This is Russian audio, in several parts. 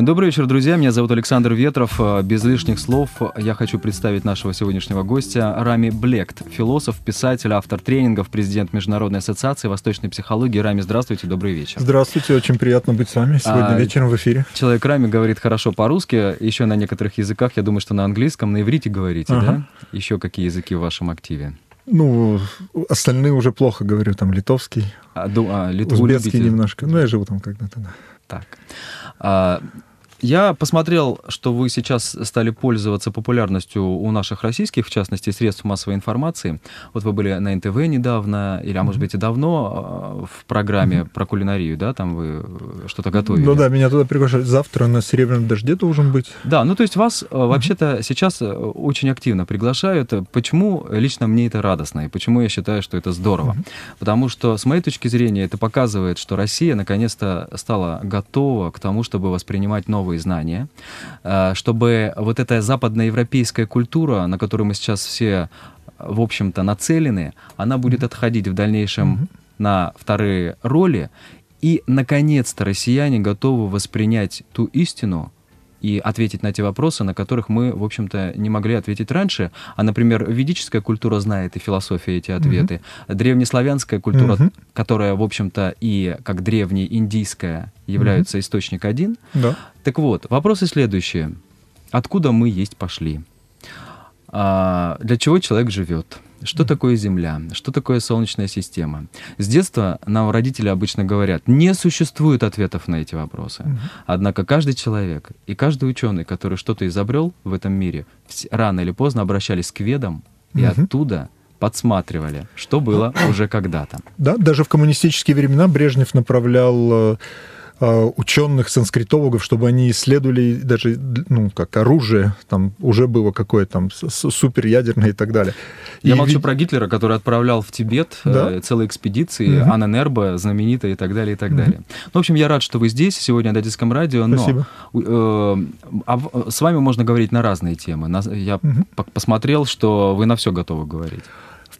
Добрый вечер, друзья. Меня зовут Александр Ветров. Без лишних слов я хочу представить нашего сегодняшнего гостя Рами Блект, философ, писатель, автор тренингов, президент Международной ассоциации восточной психологии. Рами, здравствуйте, добрый вечер. Здравствуйте, очень приятно быть с вами сегодня а, вечером в эфире. Человек Рами говорит хорошо по-русски, еще на некоторых языках, я думаю, что на английском, на иврите говорите, ага. да? Еще какие языки в вашем активе? Ну, остальные уже плохо говорю, там литовский, а, ду, а, узбекский любите? немножко. Ну, я живу там когда-то, да. Так. А, я посмотрел, что вы сейчас стали пользоваться популярностью у наших российских, в частности, средств массовой информации. Вот вы были на НТВ недавно, или, а может быть, и давно а, в программе про кулинарию, да, там вы что-то готовили. Ну да, меня туда приглашают. Завтра на «Серебряном дожде» должен быть. Да, ну то есть вас mm-hmm. вообще-то сейчас э, очень активно приглашают. Почему лично мне это радостно, и почему я считаю, что это здорово? Потому что, с моей точки зрения, это показывает, что Россия наконец-то стала готова к тому, чтобы воспринимать новые новые знания, э, чтобы вот эта западноевропейская культура, на которую мы сейчас все, в общем-то, нацелены, она будет отходить в дальнейшем на вторые роли, и, наконец-то, россияне готовы воспринять ту истину, и ответить на те вопросы, на которых мы, в общем-то, не могли ответить раньше. А, например, ведическая культура знает и философия эти ответы. Mm-hmm. Древнеславянская культура, mm-hmm. которая, в общем-то, и как древнеиндийская является mm-hmm. источник один. Да. Так вот, вопросы следующие. Откуда мы есть пошли? А, для чего человек живет? Что такое Земля? Что такое Солнечная система? С детства нам родители обычно говорят, не существует ответов на эти вопросы. Однако каждый человек и каждый ученый, который что-то изобрел в этом мире, рано или поздно обращались к ведам и оттуда подсматривали, что было уже когда-то. Да, даже в коммунистические времена Брежнев направлял Э, ученых, санскритологов, чтобы они исследовали даже, ну, как оружие, там уже было какое-то там суперядерное и так далее. Я и молчу про Гитлера, который отправлял в Тибет э, да? целые экспедиции, угу. Анненербе знаменитая и так далее, и так угу. далее. Ну, в общем, я рад, что вы здесь сегодня на Датском радио, но Спасибо. Э, а с вами можно говорить на разные темы. Я угу. посмотрел, что вы на все готовы говорить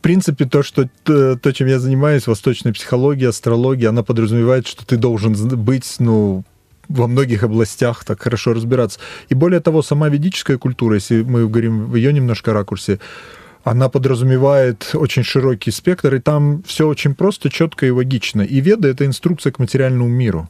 принципе, то, что то, чем я занимаюсь, восточная психология, астрология, она подразумевает, что ты должен быть, ну, во многих областях так хорошо разбираться. И более того, сама ведическая культура, если мы говорим в ее немножко ракурсе, она подразумевает очень широкий спектр, и там все очень просто, четко и логично. И веда — это инструкция к материальному миру.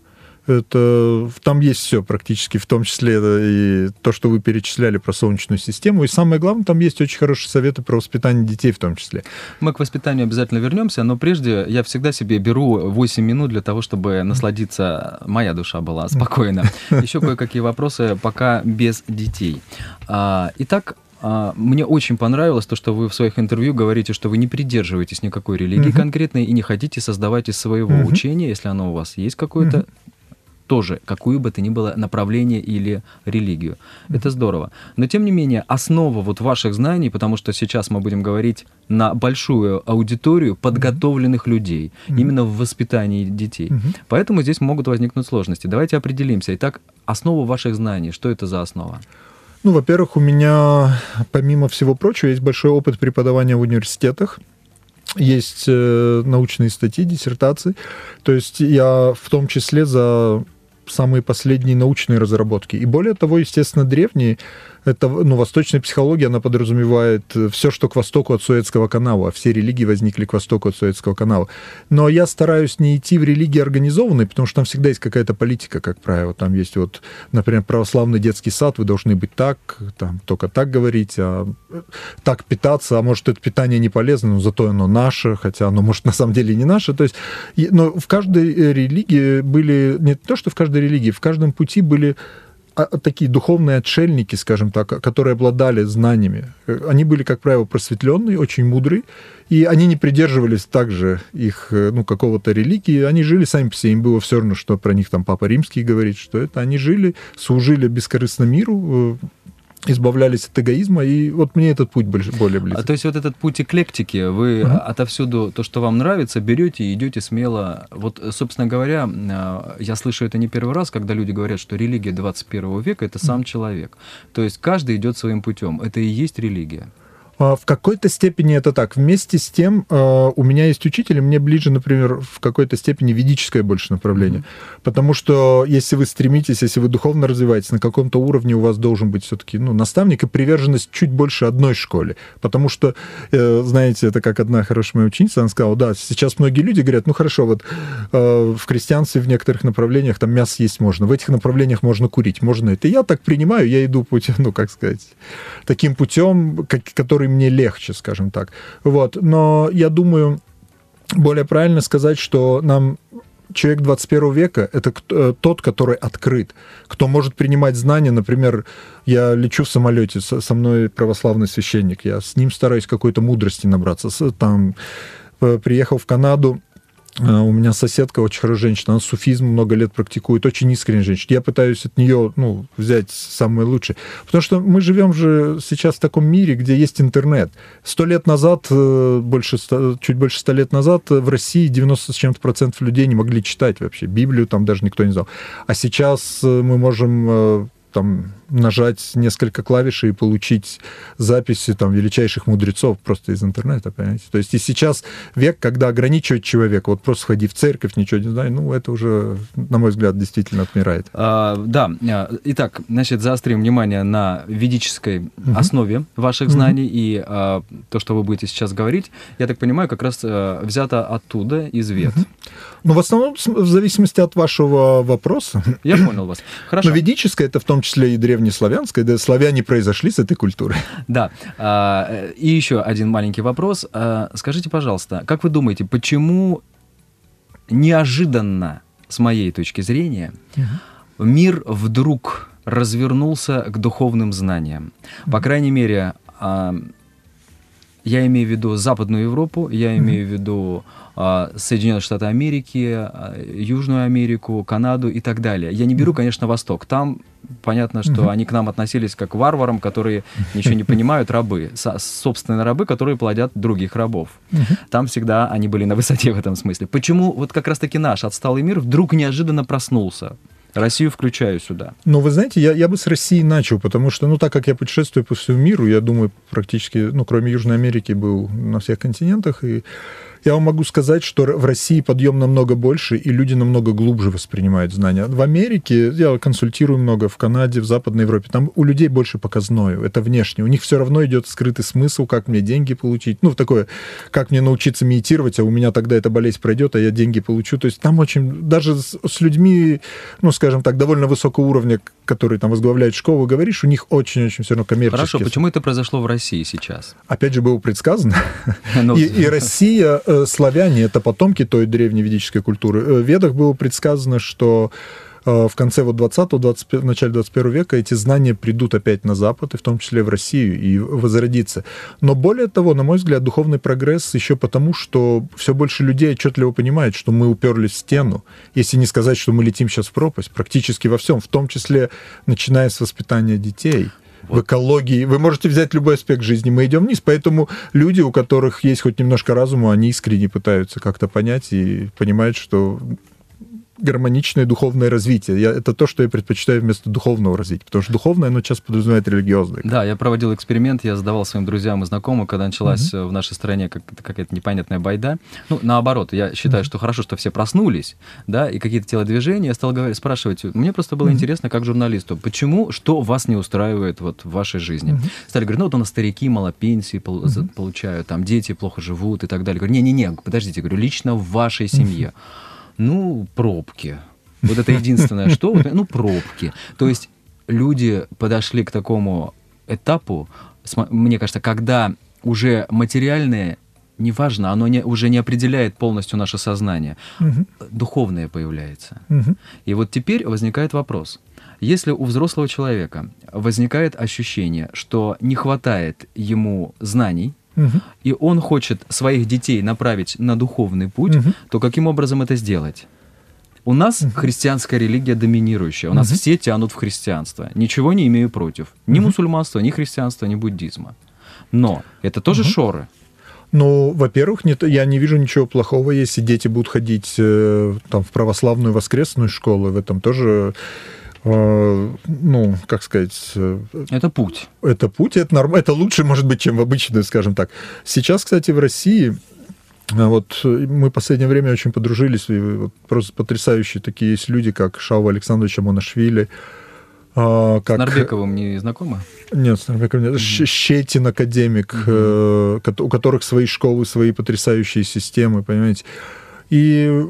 Это, там есть все практически, в том числе и то, что вы перечисляли про Солнечную систему. И самое главное, там есть очень хорошие советы про воспитание детей в том числе. Мы к воспитанию обязательно вернемся, но прежде я всегда себе беру 8 минут для того, чтобы насладиться, моя душа была спокойна. Еще кое-какие вопросы, пока без детей. А, итак, а, мне очень понравилось то, что вы в своих интервью говорите, что вы не придерживаетесь никакой религии uh-huh. конкретной и не хотите создавать из своего uh-huh. учения, если оно у вас есть какое-то, uh-huh тоже, какую бы то ни было направление или религию. Это здорово. Но, тем не менее, основа вот ваших знаний, потому что сейчас мы будем говорить на большую аудиторию подготовленных людей, именно в воспитании детей. Поэтому здесь могут возникнуть сложности. Давайте определимся. Итак, основа ваших знаний, что это за основа? Ну, во-первых, у меня, помимо всего прочего, есть большой опыт преподавания в университетах есть э, научные статьи, диссертации. То есть я в том числе за самые последние научные разработки. И более того, естественно, древние это, ну, восточная психология, она подразумевает э, все, что к востоку от Суэцкого канала. Все религии возникли к востоку от Суэцкого канала. Но я стараюсь не идти в религии организованные, потому что там всегда есть какая-то политика, как правило. Там есть вот, например, православный детский сад, вы должны быть так, там, только так говорить, а э, так питаться, а может, это питание не полезно, но зато оно наше, хотя оно, может, на самом деле не наше. То есть, но в каждой э, религии были, не то, что в каждой религии, в каждом пути были а, такие духовные отшельники, скажем так, которые обладали знаниями. Они были, как правило, просветленные, очень мудрые, и они не придерживались также их, э, ну, какого-то религии. Они жили сами по себе, им было все равно, что про них там Папа Римский говорит, что это. Они жили, служили бескорыстно миру, э, избавлялись от эгоизма, и вот мне этот путь больше, более близок. А то есть вот этот путь эклектики, вы uh-huh. отовсюду то, что вам нравится, берете и идете смело. Вот, собственно говоря, а, я слышу это не первый раз, когда люди говорят, что религия 21 века — это сам человек. То есть каждый идет своим путем. Это и есть религия. А, в какой-то степени это так. Вместе с тем, а, у меня есть учитель, и мне ближе, например, в какой-то степени ведическое больше направление. Mm-hmm. Потому что если вы стремитесь, если вы духовно развиваетесь, на каком-то уровне у вас должен быть все-таки ну, наставник и приверженность чуть больше одной школе. Потому что, э, знаете, это как одна хорошая моя ученица, она сказала, да, сейчас многие люди говорят, ну хорошо, вот э, в крестьянстве в некоторых направлениях там мясо есть можно, в этих направлениях можно курить, можно это. Я так принимаю, я иду путем, ну, как сказать, таким путем, который мне легче, скажем так. Вот. Но я думаю, более правильно сказать, что нам человек 21 века — это э, тот, который открыт, кто может принимать знания. Например, я лечу в самолете, со мной православный священник, я с ним стараюсь какой-то мудрости набраться. Там, э, приехал в Канаду, у меня соседка очень хорошая женщина, она суфизм много лет практикует, очень искренняя женщина. Я пытаюсь от нее ну, взять самое лучшее. Потому что мы живем же сейчас в таком мире, где есть интернет. Сто лет назад, э, больше, чуть больше ста лет назад в России 90 с чем-то процентов людей не могли читать вообще. Библию там даже никто не знал. А сейчас э, мы можем э, там нажать несколько клавиш и получить записи там величайших мудрецов просто из интернета, понимаете? То есть и сейчас век, когда ограничивать человека, вот просто сходи в церковь, ничего не знаю, ну это уже, на мой взгляд, действительно отмирает. А, да, а, итак, значит, заострим внимание на ведической угу. основе ваших знаний угу. и а, то, что вы будете сейчас говорить, я так понимаю, как раз а, взято оттуда, из вет. Угу. Ну, в основном, в зависимости от вашего вопроса. Я понял вас. Хорошо. Но ведическое это в том числе и древнее древнеславянской, да, славяне произошли с этой культуры. Да. А, и еще один маленький вопрос. А, скажите, пожалуйста, как вы думаете, почему неожиданно, с моей точки зрения, мир вдруг развернулся к духовным знаниям? По крайней мере, а, я имею в виду Западную Европу, я имею в виду а, Соединенные Штаты Америки, а, Южную Америку, Канаду и так далее. Я не беру, конечно, Восток. Там понятно, что угу. они к нам относились как к варварам, которые ничего не понимают, рабы. Собственные рабы, которые плодят других рабов. Угу. Там всегда они были на высоте в этом смысле. Почему вот как раз-таки наш отсталый мир вдруг неожиданно проснулся? Россию включаю сюда. Ну, вы знаете, я, я бы с России начал, потому что, ну, так как я путешествую по всему миру, я думаю, практически, ну, кроме Южной Америки, был на всех континентах, и я вам могу сказать, что в России подъем намного больше, и люди намного глубже воспринимают знания. В Америке я консультирую много, в Канаде, в Западной Европе. Там у людей больше показное, это внешне. У них все равно идет скрытый смысл, как мне деньги получить. Ну, такое, как мне научиться медитировать, а у меня тогда эта болезнь пройдет, а я деньги получу. То есть там очень, даже с, с людьми, ну, скажем так, довольно высокого уровня, которые там возглавляют школу, говоришь, у них очень-очень все равно коммерческие. Хорошо, почему это произошло в России сейчас? Опять же, было предсказано. Ну, и Россия славяне — это потомки той древней ведической культуры. Э, в Ведах было предсказано, что э, в конце вот 20-го, 20, начале 21 века эти знания придут опять на Запад, и в том числе в Россию, и возродится. Но более того, на мой взгляд, духовный прогресс еще потому, что все больше людей отчетливо понимают, что мы уперлись в стену, если не сказать, что мы летим сейчас в пропасть, практически во всем, в том числе начиная с воспитания детей в экологии. Вы можете взять любой аспект жизни, мы идем вниз. Поэтому люди, у которых есть хоть немножко разума, они искренне пытаются как-то понять и понимают, что гармоничное духовное развитие. Я, это то, что я предпочитаю вместо духовного развития, потому что духовное, оно часто подразумевает религиозное. Да, я проводил эксперимент, я задавал своим друзьям и знакомым, когда началась mm-hmm. в нашей стране как, какая-то непонятная байда. Ну, наоборот, я считаю, mm-hmm. что хорошо, что все проснулись, да, и какие-то телодвижения. Я стал говорить, спрашивать, мне просто было mm-hmm. интересно, как журналисту, почему, что вас не устраивает вот в вашей жизни? Mm-hmm. Стали говорить, ну, вот у нас старики мало пенсии пол- mm-hmm. получают, там дети плохо живут и так далее. Говорю, не-не-не, подождите, говорю, лично в вашей семье. Mm-hmm ну, пробки. Вот это единственное, что, ну, пробки. То есть люди подошли к такому этапу, мне кажется, когда уже материальное неважно, оно не, уже не определяет полностью наше сознание. Угу. Духовное появляется. Угу. И вот теперь возникает вопрос. Если у взрослого человека возникает ощущение, что не хватает ему знаний, угу. и он хочет своих детей направить на духовный путь, угу. то каким образом это сделать? У нас угу. христианская религия доминирующая. У угу. нас все тянут в христианство. Ничего не имею против. Ни угу. мусульманства, ни христианства, ни буддизма. Но это тоже угу. шоры. Ну, во-первых, нет, я не вижу ничего плохого, если дети будут ходить э, там, в православную воскресную школу. В этом тоже ну, как сказать... Э, это путь. Это путь, это, норм... это лучше, может быть, чем в обычной, скажем так. Сейчас, кстати, в России вот мы в последнее время очень подружились, и вот просто потрясающие такие есть люди, как Шава Александрович Амонашвили, как... С Нарбековым не знакомы? Нет, с Нарбековым нет. Mm-hmm. Щетин академик, mm-hmm. у которых свои школы, свои потрясающие системы, понимаете. И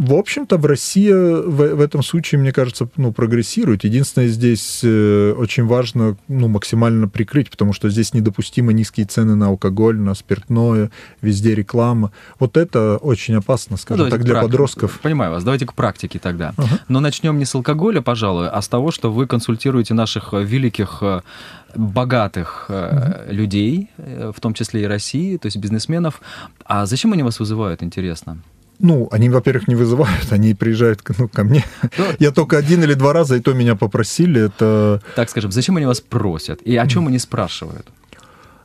в общем-то, в России в, в этом случае, мне кажется, ну, прогрессирует. Единственное, здесь э, очень важно ну, максимально прикрыть, потому что здесь недопустимо низкие цены на алкоголь, на спиртное, везде реклама. Вот это очень опасно, скажем ну, так, для подростков. Понимаю вас. Давайте к практике тогда. Ага. Но начнем не с алкоголя, пожалуй, а с того, что вы консультируете наших великих э, богатых э, людей, э, в том числе и России, то есть бизнесменов. А зачем они вас вызывают, интересно? Ну, они, во-первых, не вызывают, они приезжают ну, ко мне. Но... Ну, Я только один или два раза, и то меня попросили. Это... Так скажем, зачем они вас просят? И о чем они спрашивают?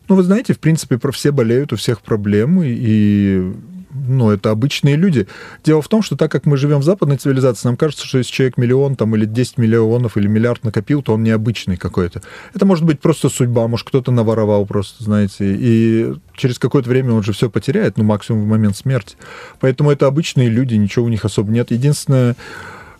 Ну, вы знаете, в принципе, про все болеют, у всех проблемы, и ну, это обычные люди. Дело в том, что так как мы живем в западной цивилизации, нам кажется, что если человек миллион там, или 10 миллионов или миллиард накопил, то он необычный какой-то. Это может быть просто судьба, может, кто-то наворовал просто, знаете, и через какое-то время он же все потеряет, ну, максимум в момент смерти. Поэтому это обычные люди, ничего у них особо нет. Единственное,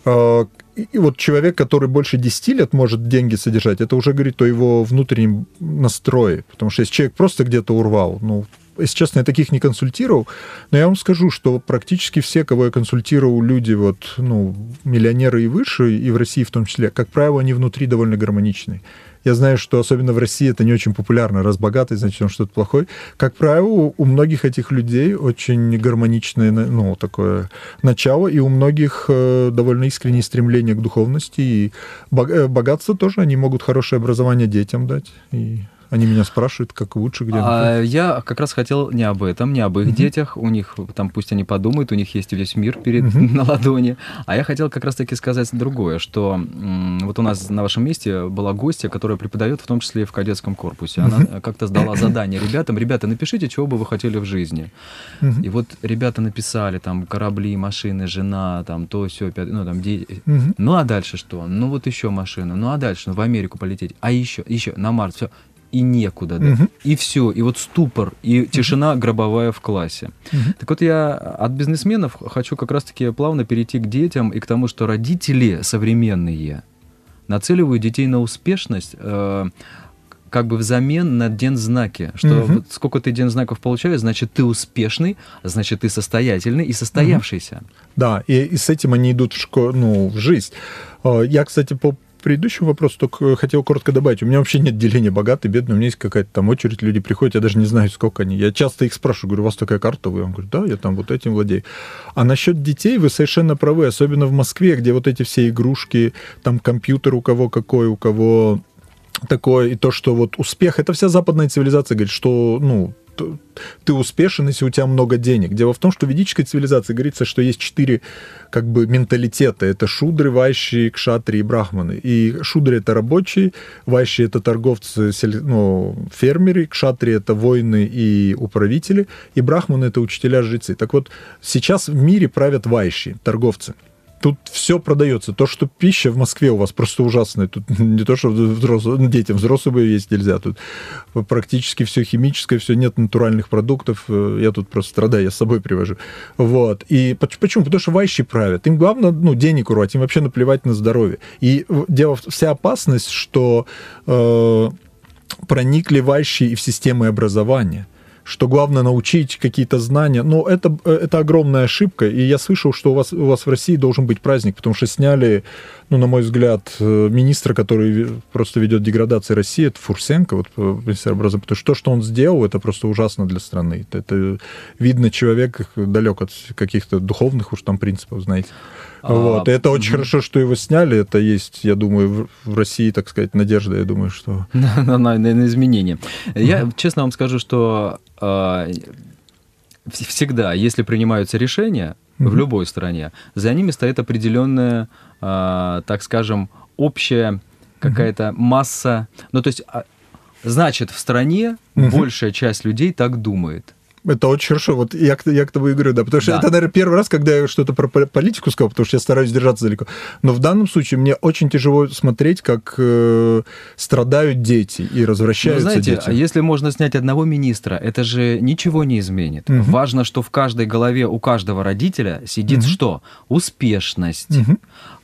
а, и вот человек, который больше 10 лет может деньги содержать, это уже говорит о его внутреннем настрое. Потому что если человек просто где-то урвал, ну, если честно, я таких не консультировал, но я вам скажу, что практически все, кого я консультировал, люди вот, ну, миллионеры и выше, и в России в том числе, как правило, они внутри довольно гармоничные. Я знаю, что особенно в России это не очень популярно. Раз богатый, значит, он что-то плохой. Как правило, у многих этих людей очень гармоничное ну, такое начало, и у многих э, довольно искреннее стремление к духовности. И э, богатство тоже, они могут хорошее образование детям дать. И они меня спрашивают, как лучше, где. А я как раз хотел не об этом, не об их uh-huh. детях. У них там пусть они подумают, у них есть весь мир перед uh-huh. на ладони. А я хотел как раз таки сказать другое, что м, вот у нас на вашем месте была гостья, которая преподает в том числе и в кадетском корпусе. Она uh-huh. как-то сдала задание ребятам: ребята, напишите, чего бы вы хотели в жизни. Uh-huh. И вот ребята написали там корабли, машины, жена, там то все, ну там дети. Uh-huh. Ну а дальше что? Ну вот еще машина. Ну а дальше ну, в Америку полететь. А еще, еще на Марс, все и некуда, да, угу. и все, и вот ступор, и тишина угу. гробовая в классе. Угу. Так вот я от бизнесменов хочу как раз-таки плавно перейти к детям и к тому, что родители современные нацеливают детей на успешность, э, как бы взамен на дензнаки, что угу. вот сколько ты дензнаков получаешь, значит ты успешный, значит ты состоятельный и состоявшийся. Угу. Да, и, и с этим они идут в, школу, ну, в жизнь. Э, я, кстати, по предыдущему вопросу только хотел коротко добавить. У меня вообще нет деления богатый, бедный. У меня есть какая-то там очередь, люди приходят, я даже не знаю, сколько они. Я часто их спрашиваю, говорю, у вас такая карта? Вы? Он говорит, да, я там вот этим владею. А насчет детей вы совершенно правы, особенно в Москве, где вот эти все игрушки, там компьютер у кого какой, у кого такое, и то, что вот успех, это вся западная цивилизация говорит, что, ну, ты успешен, если у тебя много денег. Дело в том, что в ведической цивилизации говорится, что есть четыре как бы менталитета. Это шудры, вайщи, кшатри и брахманы. И шудры — это рабочие, вайщи — это торговцы, ну, фермеры, кшатри — это воины и управители, и брахманы — это учителя-жрецы. Так вот, сейчас в мире правят вайщи, торговцы. Тут все продается. То, что пища в Москве у вас просто ужасная. Тут не то, что взрослым, детям взрослые бы есть нельзя. Тут практически все химическое, все нет натуральных продуктов. Я тут просто страдаю, я с собой привожу. Вот. И почему? Потому что вайщи правят. Им главное ну, денег урвать, им вообще наплевать на здоровье. И дело, вся опасность, что э, проникли вайщи и в системы образования что главное научить какие-то знания. Но это, это огромная ошибка. И я слышал, что у вас, у вас в России должен быть праздник, потому что сняли, ну, на мой взгляд, э, министра, который просто ведет деградацию России, это Фурсенко, вот э, министр образования. Потому что то, что он сделал, это просто ужасно для страны. Это, это видно, человек далек от каких-то духовных уж там принципов, знаете. А, вот. Это очень хорошо, что его сняли. Это есть, я думаю, в России, так сказать, надежда, я думаю, что... На, на, на изменения. Я честно вам скажу, что э, всегда, если принимаются решения в любой стране, за ними стоит определенная, э, так скажем, общая какая-то масса. Ну, то есть, значит, в стране большая часть людей так думает. Это очень хорошо. Вот я, я к тому и говорю, да. Потому что да. это, наверное, первый раз, когда я что-то про политику сказал, потому что я стараюсь держаться далеко. Но в данном случае мне очень тяжело смотреть, как э, страдают дети и развращаются ну, знаете, дети. А если можно снять одного министра, это же ничего не изменит. Угу. Важно, что в каждой голове у каждого родителя сидит угу. что? Успешность. Угу.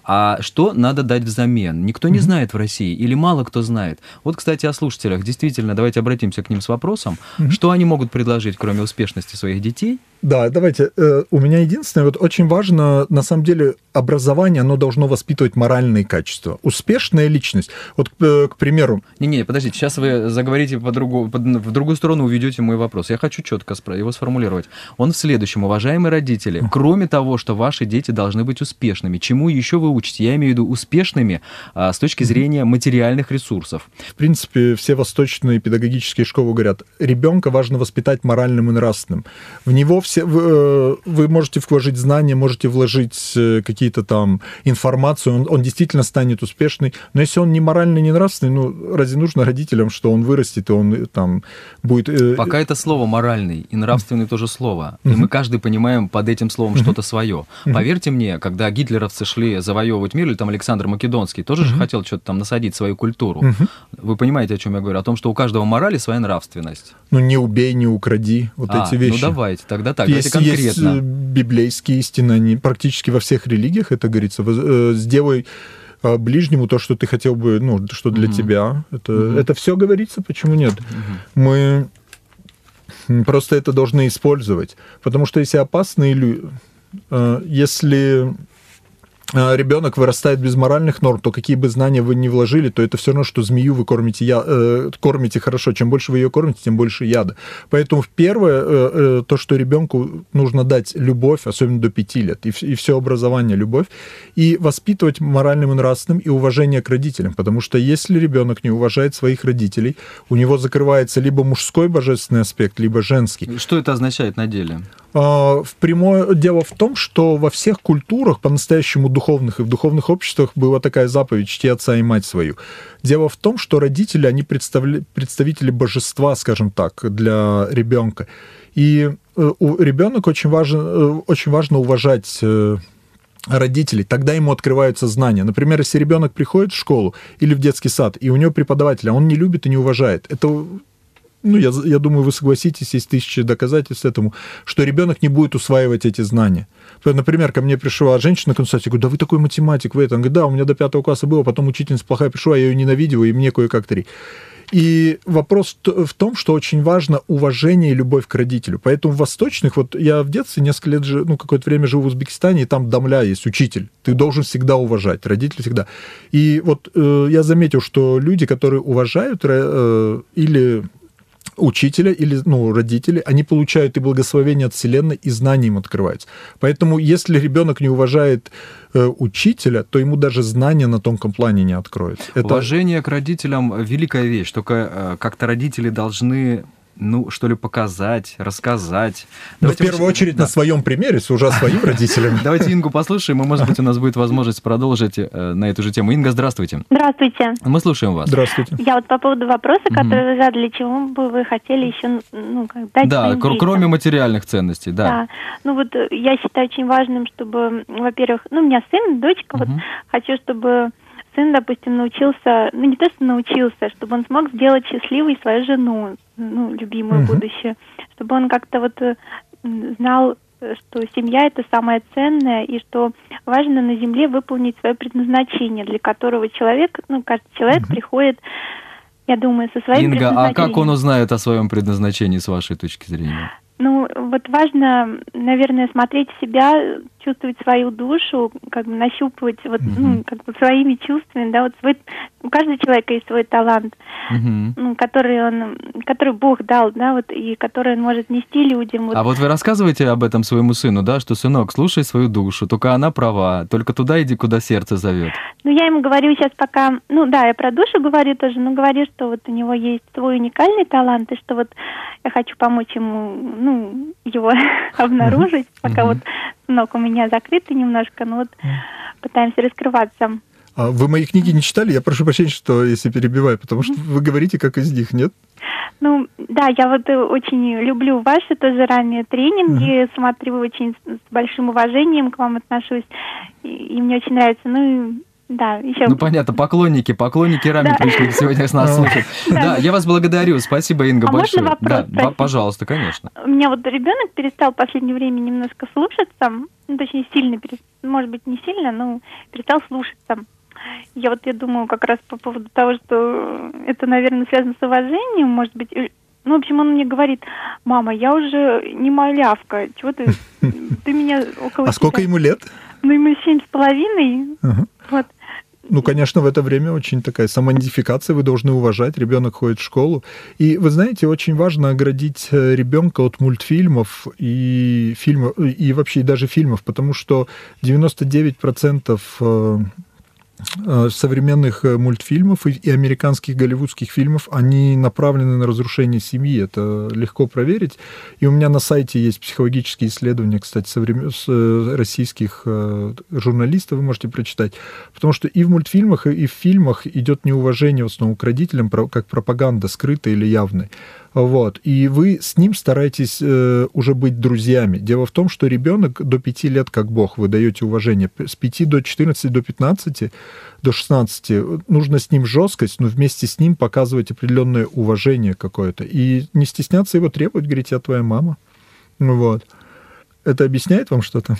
А что надо дать взамен? Никто не знает в России или мало кто знает. Вот, кстати, о слушателях. Действительно, давайте обратимся к ним с вопросом. Что они могут предложить, кроме успешности своих детей, да, давайте. Э, у меня единственное, вот очень важно, на самом деле, образование, оно должно воспитывать моральные качества. Успешная личность. Вот, э, к примеру... Не-не, подождите, сейчас вы заговорите по другу, по, в другую сторону, уведете мой вопрос. Я хочу четко его сформулировать. Он в следующем. Уважаемые родители, кроме того, что ваши дети должны быть успешными, чему еще вы учите? Я имею в виду успешными а, с точки зрения материальных ресурсов. В принципе, все восточные педагогические школы говорят, ребенка важно воспитать моральным и нравственным. В него все все, вы, э, вы можете вложить знания, можете вложить э, какие-то там информацию, он, он действительно станет успешный, но если он не моральный, не нравственный, ну, разве нужно родителям, что он вырастет, и он э, там будет... Пока это слово моральный и нравственный тоже слово, и мы каждый понимаем под этим словом что-то свое. Поверьте мне, когда гитлеровцы шли завоевывать мир, или там Александр Македонский тоже же хотел что-то там насадить свою культуру. Вы понимаете, о чем я говорю? О том, что у каждого морали своя нравственность. Ну, не убей, не укради, вот а, эти ну вещи. Ну, давайте, тогда так так, есть, конкретно. Есть э, библейские истины, они практически во всех религиях это говорится. Э, сделай э, ближнему то, что ты хотел бы, ну, что для угу. тебя. Это, угу. это все говорится, почему нет? Угу. Мы просто это должны использовать. Потому что если опасные люди, если ребенок вырастает без моральных норм, то какие бы знания вы ни вложили, то это все равно, что змею вы кормите, я, э, кормите хорошо. Чем больше вы ее кормите, тем больше яда. Поэтому первое, э, э, то, что ребенку нужно дать любовь, особенно до пяти лет, и, и все образование любовь, и воспитывать моральным и нравственным и уважение к родителям. Потому что если ребенок не уважает своих родителей, у него закрывается либо мужской божественный аспект, либо женский. Что это означает на деле? А, в прямое дело в том, что во всех культурах, по-настоящему духовных и в духовных обществах, была такая заповедь «чти отца и мать свою». Дело в том, что родители, они представля... представители божества, скажем так, для ребенка. И э, ребенок очень важно, э, очень важно уважать э, родителей, тогда ему открываются знания. Например, если ребенок приходит в школу или в детский сад, и у него преподавателя, а он не любит и не уважает, это ну, я, я думаю, вы согласитесь, есть тысячи доказательств этому, что ребенок не будет усваивать эти знания. Например, ко мне пришла женщина на консультацию, я говорю, да вы такой математик, вы это. Он говорит, да, у меня до пятого класса было, потом учительница плохая пришла, я ее ненавидела, и мне кое-как три. И вопрос в том, что очень важно уважение и любовь к родителю. Поэтому в восточных, вот я в детстве несколько лет, ну, какое-то время жил в Узбекистане, и там домля есть, учитель. Ты должен всегда уважать, родители всегда. И вот э, я заметил, что люди, которые уважают э, или учителя или ну, родители, они получают и благословение от Вселенной, и знания им открываются. Поэтому если ребенок не уважает э, учителя, то ему даже знания на тонком плане не откроется. Это... Уважение к родителям – великая вещь, только э, как-то родители должны ну, что ли, показать, рассказать. Но ну, в первую очередь да. на своем примере, с уже своим родителям. Давайте Ингу послушаем, и, может быть, у нас будет возможность продолжить э, на эту же тему. Инга, здравствуйте. Здравствуйте. Мы слушаем вас. Здравствуйте. Я вот по поводу вопроса, который вы задали, чего бы вы хотели еще ну, дать Да, кроме материальных ценностей, да. Да. Ну вот э, я считаю очень важным, чтобы, во-первых, ну у меня сын, дочка, вот хочу, чтобы сын, допустим, научился, ну не то, что научился, чтобы он смог сделать счастливой свою жену, ну, любимую угу. будущее, чтобы он как-то вот э, знал, что семья это самое ценное, и что важно на земле выполнить свое предназначение, для которого человек, ну, каждый человек угу. приходит, я думаю, со своим Инга, а как он узнает о своем предназначении с вашей точки зрения? Ну, вот важно, наверное, смотреть себя, чувствовать свою душу, как бы нащупывать вот, mm-hmm. ну, как бы своими чувствами, да, вот свой, у каждого человека есть свой талант, ну, который он, который Бог дал, да, вот, и который он может нести людям. Вот. А вот вы рассказываете об этом своему сыну, да, что, сынок, слушай свою душу, только она права, только туда иди, куда сердце зовет. Ну, я ему говорю сейчас пока, ну, да, я про душу говорю тоже, но говорю, что вот у него есть свой уникальный талант, и что вот я хочу помочь ему, ну, его обнаружить, пока вот ног у меня закрыты немножко, но вот пытаемся раскрываться. А вы мои книги не читали? Я прошу прощения, что если перебиваю, потому что вы говорите как из них, нет? Ну, да, я вот э, очень люблю ваши тоже ранние тренинги, uh-huh. смотрю очень с большим уважением к вам отношусь, и, и мне очень нравится. Ну, да, еще... Ну, понятно, поклонники, поклонники Рами да. пришли сегодня с нас слушать. Да, я вас благодарю. Спасибо, Инга, а большое. Можно вопрос да, пожалуйста, конечно. У меня вот ребенок перестал в последнее время немножко слушаться, ну, точнее, сильно перестал, может быть, не сильно, но перестал слушаться. Я вот я думаю как раз по поводу того, что это, наверное, связано с уважением, может быть, ну, в общем, он мне говорит, мама, я уже не малявка, чего ты, ты меня около А сколько ему лет? Ну, ему семь с половиной. Ну, конечно, в это время очень такая самоидентификация, вы должны уважать, ребенок ходит в школу. И вы знаете, очень важно оградить э, ребенка от мультфильмов и фильмов, и вообще даже фильмов, потому что 99% Э, современных э, мультфильмов и американских голливудских фильмов, они направлены на разрушение семьи. Это легко проверить. И у меня на сайте есть психологические исследования, кстати, современ... Э, российских журналистов, вы можете прочитать. Потому что и в мультфильмах, и в фильмах идет неуважение в основном к родителям, как пропаганда, скрытая или явная. Вот. И вы с ним стараетесь э, уже быть друзьями. Дело в том, что ребенок до 5 лет как бог, вы даете уважение. С 5 до 14, до 15, до 16 нужно с ним жесткость, но вместе с ним показывать определенное уважение какое-то. И не стесняться его требовать, говорить, я твоя мама. Вот. Это объясняет вам что-то?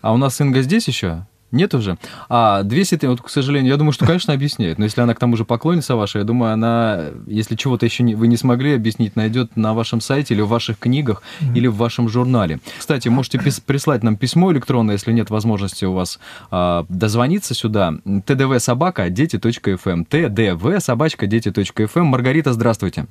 А у нас Инга здесь еще? Нет уже. А 200, вот, к сожалению, я думаю, что, конечно, объясняет. Но если она к тому же поклонница ваша, я думаю, она, если чего-то еще не, вы не смогли объяснить, найдет на вашем сайте или в ваших книгах, mm-hmm. или в вашем журнале. Кстати, можете пис- прислать нам письмо электронное, если нет возможности у вас а, дозвониться сюда. tdv собака дети.фм. tdv собачка дети.фм. Маргарита, здравствуйте.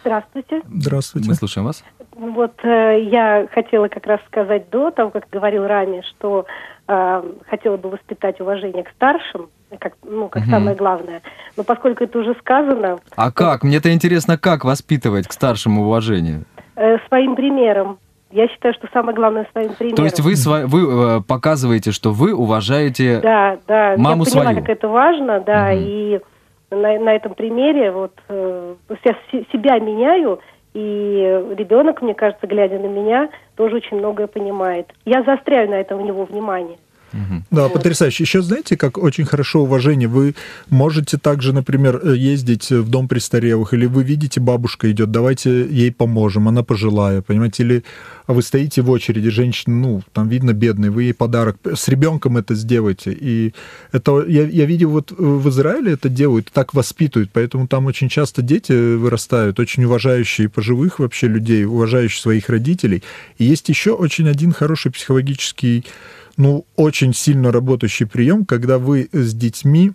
Здравствуйте. Здравствуйте. Мы слушаем вас. Вот э, я хотела как раз сказать до того, как говорил Рами, что э, хотела бы воспитать уважение к старшим, как, ну, как угу. самое главное. Но поскольку это уже сказано... А как? Мне-то интересно, как воспитывать к старшим уважение? Э, своим примером. Я считаю, что самое главное своим примером. То есть вы, вы э, показываете, что вы уважаете да, да. маму Я поняла, свою. как это важно, да, угу. и на, на этом примере вот э, я себя меняю, и ребенок, мне кажется, глядя на меня, тоже очень многое понимает. Я заостряю на этом у него внимание. Да, вот. потрясающе. Еще знаете, как очень хорошо уважение. Вы можете также, например, ездить в дом престарелых, или вы видите, бабушка идет, давайте ей поможем, она пожилая, понимаете, или вы стоите в очереди, женщина, ну, там видно бедная, вы ей подарок, с ребенком это сделайте. И это, я, я видел, вот в Израиле это делают, так воспитывают, поэтому там очень часто дети вырастают, очень уважающие пожилых вообще людей, уважающие своих родителей. И есть еще очень один хороший психологический ну, очень сильно работающий прием, когда вы с детьми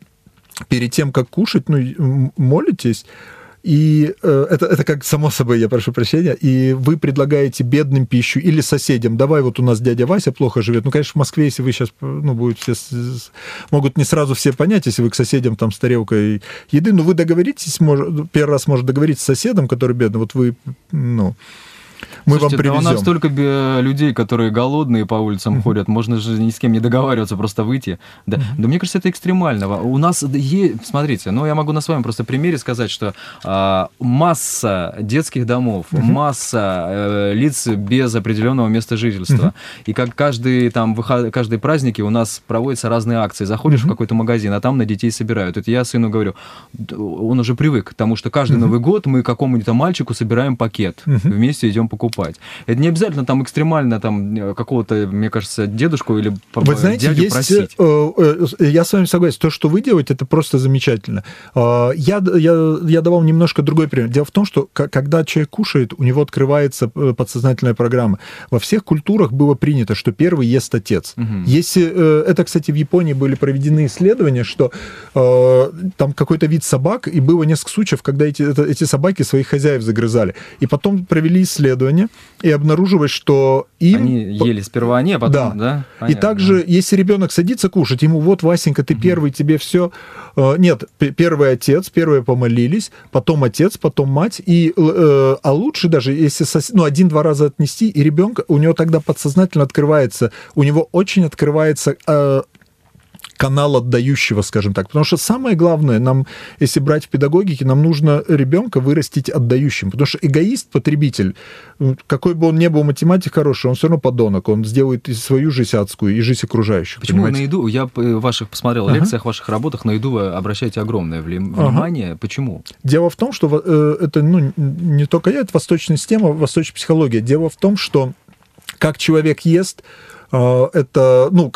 перед тем, как кушать, ну, молитесь, и э, это, это как само собой, я прошу прощения, и вы предлагаете бедным пищу или соседям, давай вот у нас дядя Вася плохо живет. Ну, конечно, в Москве, если вы сейчас, ну, будет все, могут не сразу все понять, если вы к соседям там с тарелкой еды, но вы договоритесь, может, первый раз может договориться с соседом, который бедный, вот вы, ну, мы Слушайте, вам привезем. Да у нас столько людей, которые голодные по улицам ходят, можно же ни с кем не договариваться, просто выйти. Да, да мне кажется, это экстремально. У нас, есть, смотрите, ну я могу на своем просто примере сказать, что а, масса детских домов, масса э, лиц без определенного места жительства. И как каждый там выход, каждые праздники у нас проводятся разные акции. Заходишь в какой-то магазин, а там на детей собирают. Это я сыну говорю, он уже привык к тому, что каждый. Новый год мы какому-нибудь мальчику собираем пакет, вместе идем покупать. Это не обязательно там экстремально там э, какого-то, мне кажется, дедушку или вы знаете, дядю есть, просить. Э, э, я с вами согласен. То, что вы делаете, это просто замечательно. Я, я, я давал немножко другой пример. Дело в том, что когда человек кушает, у него открывается подсознательная программа. Во всех культурах было принято, что первый ест отец. Угу. Если это, кстати, в Японии были проведены исследования, что там какой-то вид собак, и было несколько случаев, когда эти, эти собаки своих хозяев загрызали. И потом провели исследование, и обнаруживать, что им... Они ели сперва они, а потом, да? да? И также, если ребенок садится кушать, ему вот, Васенька, ты угу. первый, тебе все... Э, нет, первый отец, первые помолились, потом отец, потом мать, и, э, а лучше даже, если сос... ну, один-два раза отнести, и ребенка, у него тогда подсознательно открывается, у него очень открывается э, канал отдающего, скажем так. Потому что самое главное, нам, если брать в педагогике, нам нужно ребенка вырастить отдающим. Потому что эгоист, потребитель, какой бы он ни был математик хороший, он все равно подонок. Он сделает и свою жизнь адскую, и жизнь окружающих. Почему понимаете? на еду? Я в ваших посмотрел ага. лекциях, в ваших работах на еду вы обращаете огромное внимание. Ага. Почему? Дело в том, что э, это ну, не только я, это восточная система, восточная психология. Дело в том, что как человек ест, это, ну,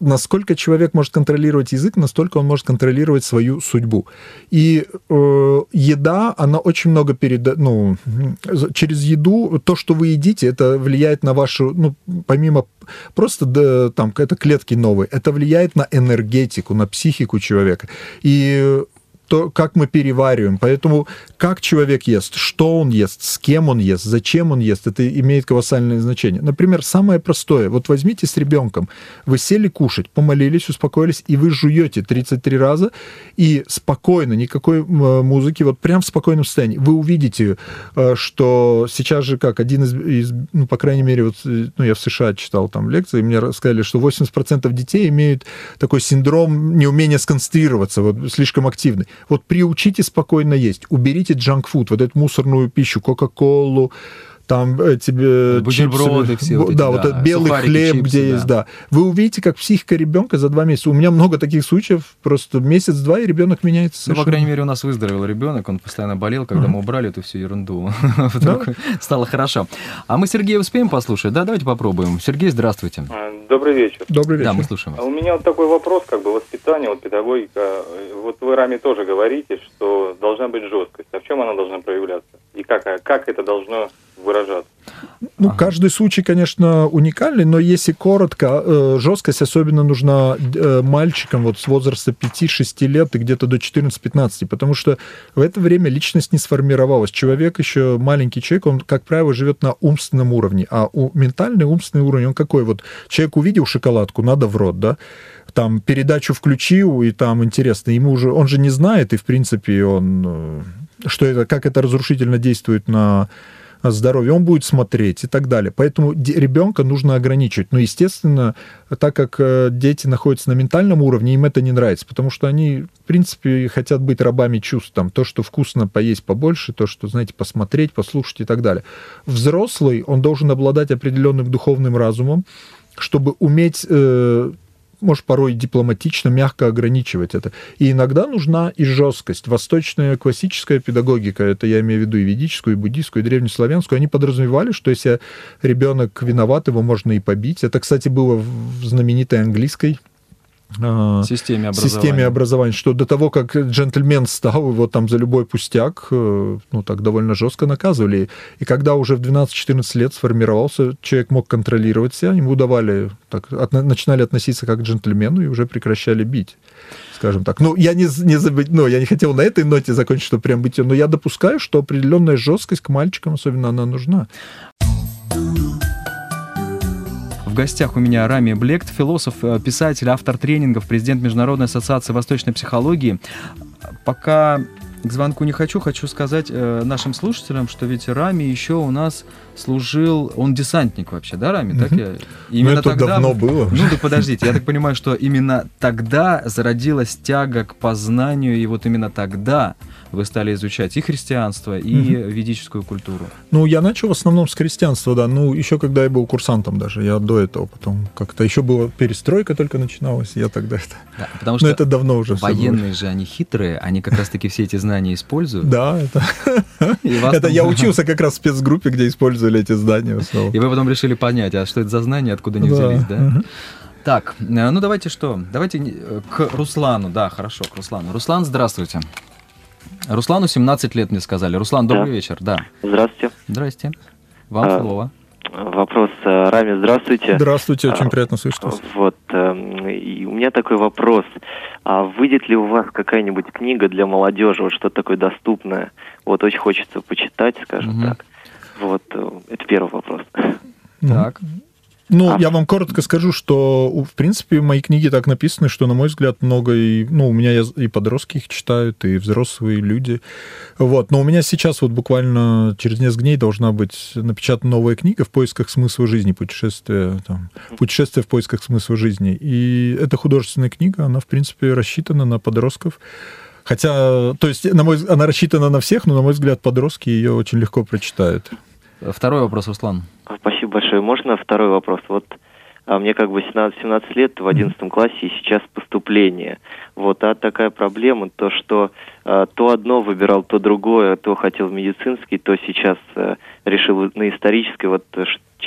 насколько человек может контролировать язык, настолько он может контролировать свою судьбу. И э, еда, она очень много перед, ну, через еду, то, что вы едите, это влияет на вашу, ну, помимо просто да, там это клетки новые, это влияет на энергетику, на психику человека. И то, как мы перевариваем. Поэтому как человек ест, что он ест, с кем он ест, зачем он ест, это имеет колоссальное значение. Например, самое простое. Вот возьмите с ребенком. Вы сели кушать, помолились, успокоились, и вы жуете 33 раза, и спокойно, никакой музыки, вот прям в спокойном состоянии. Вы увидите, э, что сейчас же как один из, из ну, по крайней мере, вот, э, ну, я в США читал там лекции, мне рассказали, что 80% детей имеют такой синдром неумения сконцентрироваться, вот слишком активный. Вот приучите спокойно есть, уберите джанк-фуд, вот эту мусорную пищу, Кока-Колу, там э, тебе бутерброды чипсы, все вот эти, да, да, вот этот белый хлеб, чипсы, где да. есть, да. Вы увидите, как психика ребенка за два месяца. У меня много таких случаев, просто месяц-два, и ребенок меняется. Совершенно. Ну, по крайней мере, у нас выздоровел ребенок, он постоянно болел, когда uh-huh. мы убрали эту всю ерунду. Да? Стало хорошо. А мы Сергея успеем послушать, да? Давайте попробуем. Сергей, здравствуйте. А, добрый вечер. Добрый вечер. Да, мы слушаем вас. А у меня вот такой вопрос, как бы воспитание, вот педагогика. Вот вы, Рами, тоже говорите, что должна быть жесткость. А в чем она должна проявляться? И как, как это должно выражаться? Ну, ага. каждый случай, конечно, уникальный, но если коротко, э, жесткость особенно нужна э, мальчикам вот с возраста 5-6 лет и где-то до 14-15, потому что в это время личность не сформировалась. Человек еще, маленький человек, он, как правило, живет на умственном уровне, а у, ментальный умственный уровень, он какой? Вот человек увидел шоколадку, надо в рот, да? Там передачу включил, и там интересно, ему уже, он же не знает, и в принципе он, э, что это, как это разрушительно действует на здоровье, он будет смотреть и так далее. Поэтому ребенка нужно ограничивать. Но, естественно, так как э, дети находятся на ментальном уровне, им это не нравится, потому что они, в принципе, хотят быть рабами чувств. Там, то, что вкусно поесть побольше, то, что, знаете, посмотреть, послушать и так далее. Взрослый, он должен обладать определенным духовным разумом, чтобы уметь э, может, порой дипломатично, мягко ограничивать это. И иногда нужна и жесткость. Восточная классическая педагогика, это я имею в виду и ведическую, и буддийскую, и древнеславянскую, они подразумевали, что если ребенок виноват, его можно и побить. Это, кстати, было в знаменитой английской системе образования. системе образования, что до того, как джентльмен стал, его там за любой пустяк, э, ну, так довольно жестко наказывали. И когда уже в 12-14 лет сформировался, человек мог контролировать себя, ему давали, так, от, начинали относиться как к джентльмену и уже прекращали бить скажем так. Ну, я не, не забыть, ну, я не хотел на этой ноте закончить, что прям быть, но я допускаю, что определенная жесткость к мальчикам, особенно, она нужна гостях у меня Рами Блект, философ, э, писатель, автор тренингов, президент Международной ассоциации восточной психологии. Пока к звонку не хочу, хочу сказать э, нашим слушателям, что ведь Рами еще у нас служил, он десантник вообще, да, Рами? Угу. Так я, именно ну, это тогда, давно было. Ну да подождите, я так понимаю, что именно тогда зародилась тяга к познанию, и вот именно тогда вы стали изучать и христианство, и угу. ведическую культуру? Ну, я начал в основном с христианства, да. Ну, еще когда я был курсантом даже. Я до этого потом как-то еще была перестройка только начиналась, я тогда это... Да, потому что Но это давно уже военные же, они хитрые, они как раз-таки все эти знания используют. Да, это... Это я учился как раз в спецгруппе, где использовали эти знания И вы потом решили понять, а что это за знания, откуда они взялись, да? Так, э, ну давайте что? Давайте э, к Руслану. Да, хорошо, к Руслану. Руслан, здравствуйте. Руслану 17 лет мне сказали. Руслан, добрый да. вечер, да. Здравствуйте. Здрасте. Вам а, слово. Вопрос. Э, Рами, здравствуйте. Здравствуйте, очень а, приятно слышать вас. Вот, э, и у меня такой вопрос. А выйдет ли у вас какая-нибудь книга для молодежи, вот что такое доступное? Вот очень хочется почитать, скажем угу. так. Вот, э, это первый вопрос. Так. Ну, а... я вам коротко скажу, что, в принципе, мои книги так написаны, что, на мой взгляд, много и... Ну, у меня и подростки их читают, и взрослые люди. Вот. Но у меня сейчас вот буквально через несколько дней должна быть напечатана новая книга «В поисках смысла жизни. Путешествие, там, путешествие в поисках смысла жизни». И эта художественная книга, она, в принципе, рассчитана на подростков. Хотя, то есть, на мой, она рассчитана на всех, но, на мой взгляд, подростки ее очень легко прочитают. Второй вопрос, Руслан. Спасибо большое. Можно второй вопрос? Вот а мне как бы 17-17 лет в 11 классе и сейчас поступление. Вот, а такая проблема, то что а, то одно выбирал, то другое, то хотел в медицинский, то сейчас а, решил на исторический. Вот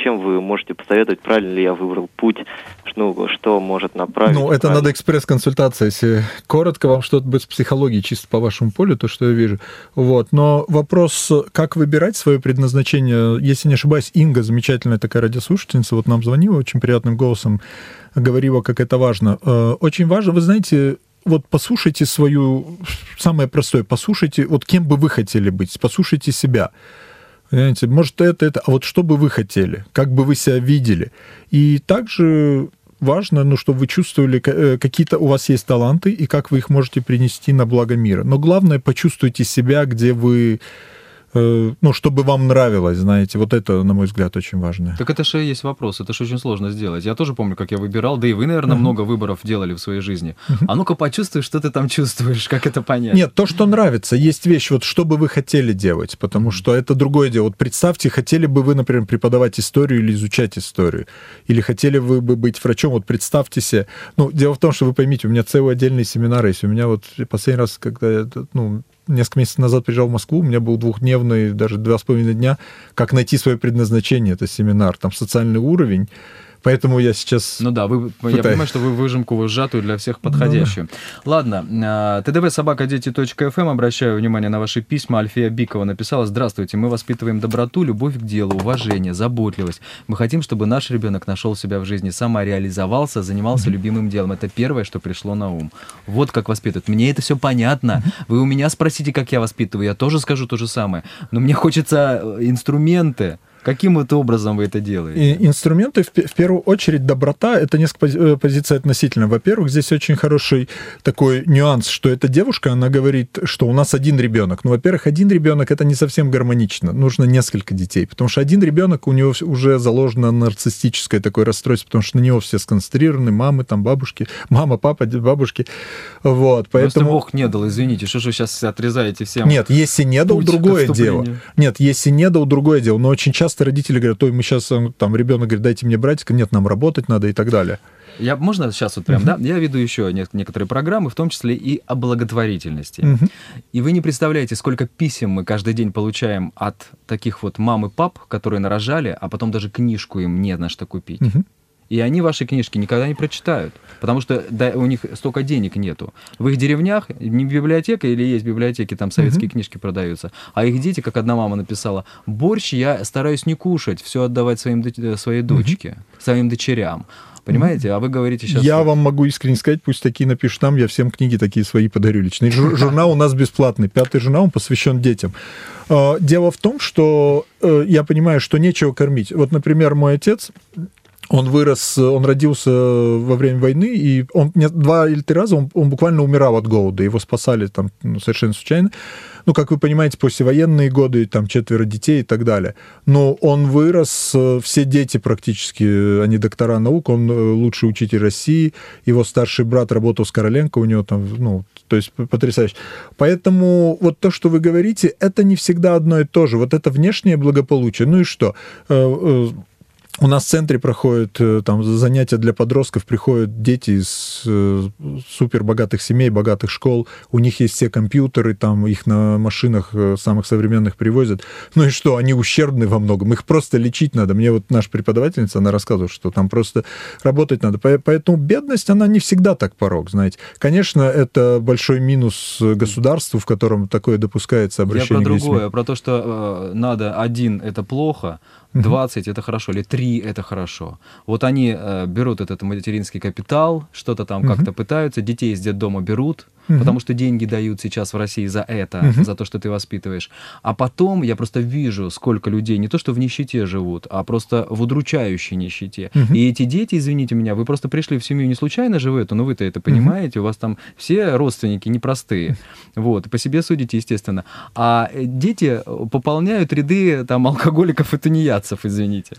чем вы можете посоветовать, правильно ли я выбрал путь, ну, что может направить? Ну, это надо экспресс-консультация. Если коротко вам что-то быть с психологией, чисто по вашему полю, то, что я вижу. Вот. Но вопрос, как выбирать свое предназначение, если не ошибаюсь, Инга, замечательная такая радиослушательница, вот нам звонила очень приятным голосом, говорила, как это важно. Э, очень важно, вы знаете, вот послушайте свою, самое простое, послушайте, вот кем бы вы хотели быть, послушайте себя. Понимаете, может, это, это, а вот что бы вы хотели, как бы вы себя видели. И также важно, ну, чтобы вы чувствовали, э, какие-то у вас есть таланты, и как вы их можете принести на благо мира. Но главное, почувствуйте себя, где вы ну, чтобы вам нравилось, знаете, вот это, на мой взгляд, очень важно. Так это же есть вопрос, это же очень сложно сделать. Я тоже помню, как я выбирал, да и вы, наверное, uh-huh. много выборов делали в своей жизни. Uh-huh. А ну-ка почувствуй, что ты там чувствуешь, как это понять. Нет, то, что нравится, есть вещь, вот что бы вы хотели делать, потому что это другое дело. Вот представьте, хотели бы вы, например, преподавать историю или изучать историю, или хотели вы бы быть врачом, вот представьте себе. Ну, дело в том, что вы поймите, у меня целый отдельный семинар есть. У меня вот последний раз, когда я, ну, несколько месяцев назад приезжал в Москву, у меня был двухдневный, даже два с половиной дня, как найти свое предназначение, это семинар, там социальный уровень, Поэтому я сейчас... Ну да, вы, пытаюсь. я понимаю, что вы выжимку вы сжатую для всех подходящую. Ну. Ладно, а, тдв собака дети.фм, обращаю внимание на ваши письма. Альфия Бикова написала, здравствуйте, мы воспитываем доброту, любовь к делу, уважение, заботливость. Мы хотим, чтобы наш ребенок нашел себя в жизни, самореализовался, занимался любимым делом. Это первое, что пришло на ум. Вот как воспитывают. Мне это все понятно. Вы у меня спросите, как я воспитываю, я тоже скажу то же самое. Но мне хочется э, инструменты. Каким вот образом вы это делаете? И инструменты, в, в первую очередь, доброта, это несколько э, позиций относительно. Во-первых, здесь очень хороший такой нюанс, что эта девушка, она говорит, что у нас один ребенок. Ну, во-первых, один ребенок это не совсем гармонично. Нужно несколько детей, потому что один ребенок, у него уже заложено нарциссическое такое расстройство, потому что на него все сконцентрированы, мамы, там, бабушки, мама, папа, бабушки. Вот, поэтому... Просто Бог не дал, извините, что же вы сейчас отрезаете всем? Нет, если не дал, другое дело. Нет, если не дал, другое дело. Но очень часто часто родители говорят, ой, мы сейчас, э, там, ребенок говорит, дайте мне братика, нет, нам работать надо и так далее. Я, можно сейчас вот прям, uh-huh. да? Я веду еще некоторые программы, в том числе и о благотворительности. Uh-huh. И вы не представляете, сколько писем мы каждый день получаем от таких вот мам и пап, которые нарожали, а потом даже книжку им не на что купить. Uh-huh и они ваши книжки никогда не прочитают, потому что да, у них столько денег нету. В их деревнях не библиотека или есть библиотеки, там советские mm-hmm. книжки продаются, а их дети, как одна мама написала, борщ я стараюсь не кушать, все отдавать своим, э, своей дочке, mm-hmm. своим дочерям. Понимаете? А вы говорите сейчас... Я вам могу искренне сказать, пусть такие напишут нам, я всем книги такие свои подарю личные. Журнал у нас бесплатный. Пятый журнал, он посвящен детям. А, дело в том, что э, я понимаю, что нечего кормить. Вот, например, мой отец он вырос, он родился во время войны, и он два или три раза он, он буквально умирал от голода. Его спасали там ну, совершенно случайно. Ну, как вы понимаете, послевоенные годы, там четверо детей и так далее. Но он вырос, все дети практически, они доктора наук, он э, лучший учитель России, его старший брат работал с Короленко, у него там, ну, то есть потрясающе. Поэтому вот то, что вы говорите, это не всегда одно и то же. Вот это внешнее благополучие. Ну и что? Э, э, у нас в центре проходят э, там занятия для подростков, приходят дети из э, супер богатых семей, богатых школ, у них есть все компьютеры, там их на машинах э, самых современных привозят. Ну и что, они ущербны во многом, их просто лечить надо. Мне вот наша преподавательница, она рассказывала, что там просто работать надо. Поэтому бедность, она не всегда так порог, знаете. Конечно, это большой минус государству, в котором такое допускается обращение Я про другое, про то, что э, надо один, это плохо, 20 это хорошо, или 3 это хорошо. Вот они э, берут этот материнский капитал, что-то там как-то пытаются, детей из детдома берут, угу. потому что деньги дают сейчас в России за это, угу. за то, что ты воспитываешь. А потом я просто вижу, сколько людей не то, что в нищете живут, а просто в удручающей нищете. Угу. И эти дети, извините меня, вы просто пришли в семью не случайно же в эту, но вы-то это понимаете, угу. у вас там все родственники непростые. Вот, по себе судите, естественно. А дети пополняют ряды там алкоголиков и тунеядцев, извините.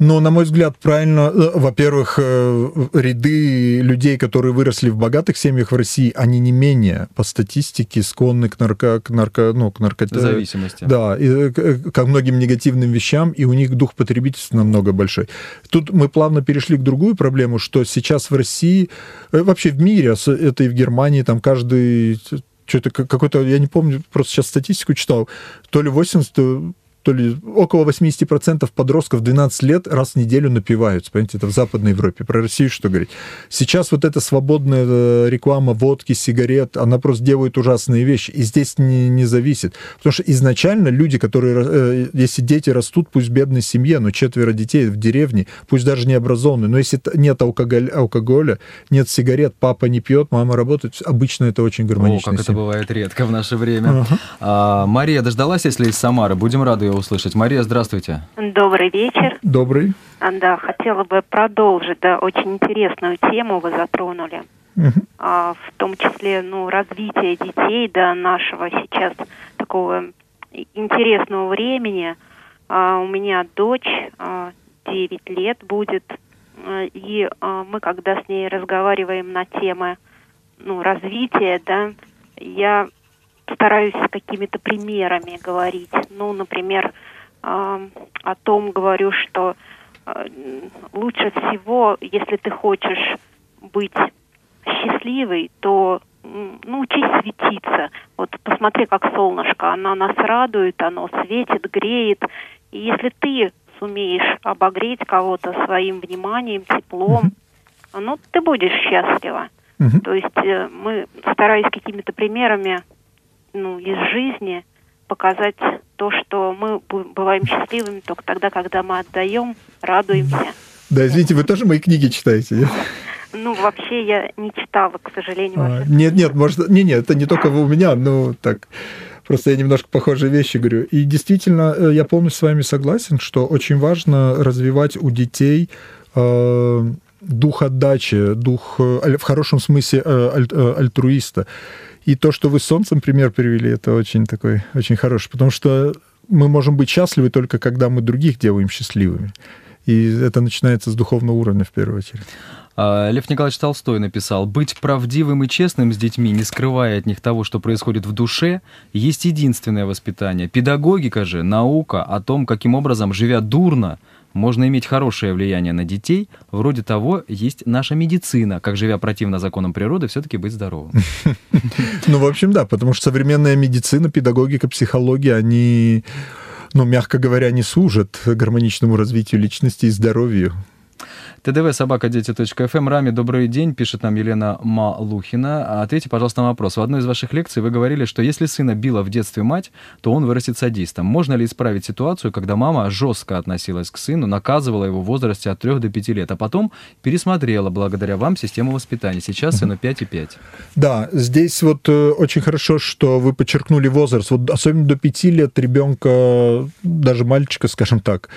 Но, на мой взгляд, правильно, э, во-первых, э, ряды людей, которые выросли в богатых семьях в России, они не менее, по статистике, склонны к, нарко, к, нарко, ну, к наркоте... Зависимости. Да, и, э, ко многим негативным вещам, и у них дух потребительства намного большой. Тут мы плавно перешли к другую проблему, что сейчас в России, вообще в мире, это и в Германии, там каждый что-то какой-то, я не помню, просто сейчас статистику читал, то ли 80 то ли около 80% подростков 12 лет раз в неделю напиваются. Понимаете, это в Западной Европе. Про Россию что говорить? Сейчас вот эта свободная э, реклама водки, сигарет, она просто делает ужасные вещи. И здесь не, не зависит. Потому что изначально люди, которые, э, если дети растут, пусть в бедной семье, но четверо детей в деревне, пусть даже не образованные, но если нет алкоголя, алкоголя нет сигарет, папа не пьет, мама работает, обычно это очень гармонично. О, как семья. это бывает редко в наше время. Uh-huh. А, Мария дождалась, если из Самары. Будем рады ее услышать. Мария, здравствуйте. Добрый вечер. Добрый. Да, хотела бы продолжить, да, очень интересную тему вы затронули. Угу. А, в том числе, ну, развитие детей до нашего сейчас такого интересного времени. А, у меня дочь а, 9 лет будет, а, и а, мы, когда с ней разговариваем на темы, ну, развития, да, я стараюсь какими-то примерами говорить. Ну, например, э, о том говорю, что э, лучше всего, если ты хочешь быть счастливой, то ну, учись светиться. Вот посмотри, как солнышко, оно нас радует, оно светит, греет. И если ты сумеешь обогреть кого-то своим вниманием, теплом, ну, ты будешь счастлива. Mm-hmm. То есть э, мы, стараясь какими-то примерами ну, из жизни показать то, что мы бываем счастливыми только тогда, когда мы отдаем, радуемся. Да, извините, вы тоже мои книги читаете, нет? Ну, вообще я не читала, к сожалению. А, нет, нет, может, не, нет, это не только вы у меня, ну, так, просто я немножко похожие вещи говорю. И действительно, э, я полностью с вами согласен, что очень важно развивать у детей э, дух отдачи, дух э, в хорошем смысле э, аль, э, альтруиста. И то, что вы с солнцем пример привели, это очень такой, очень хороший, потому что мы можем быть счастливы только когда мы других делаем счастливыми. И это начинается с духовного уровня в первую очередь. А, Лев Николаевич Толстой написал, «Быть правдивым и честным с детьми, не скрывая от них того, что происходит в душе, есть единственное воспитание. Педагогика же, наука о том, каким образом, живя дурно, можно иметь хорошее влияние на детей. Вроде того, есть наша медицина, как живя противно законам природы, все-таки быть здоровым. Ну, в общем, да, потому что современная медицина, педагогика, психология, они, ну, мягко говоря, не служат гармоничному развитию личности и здоровью. ТДВ собака дети.фм. Рами, добрый день, пишет нам Елена Малухина. Ответьте, пожалуйста, на вопрос. В одной из ваших лекций вы говорили, что если сына била в детстве мать, то он вырастет садистом. Можно ли исправить ситуацию, когда мама жестко относилась к сыну, наказывала его в возрасте от 3 до 5 лет, а потом пересмотрела благодаря вам систему воспитания? Сейчас сыну 5 и 5. Да, здесь вот э, очень хорошо, что вы подчеркнули возраст. Вот особенно до 5 лет ребенка, даже мальчика, скажем так,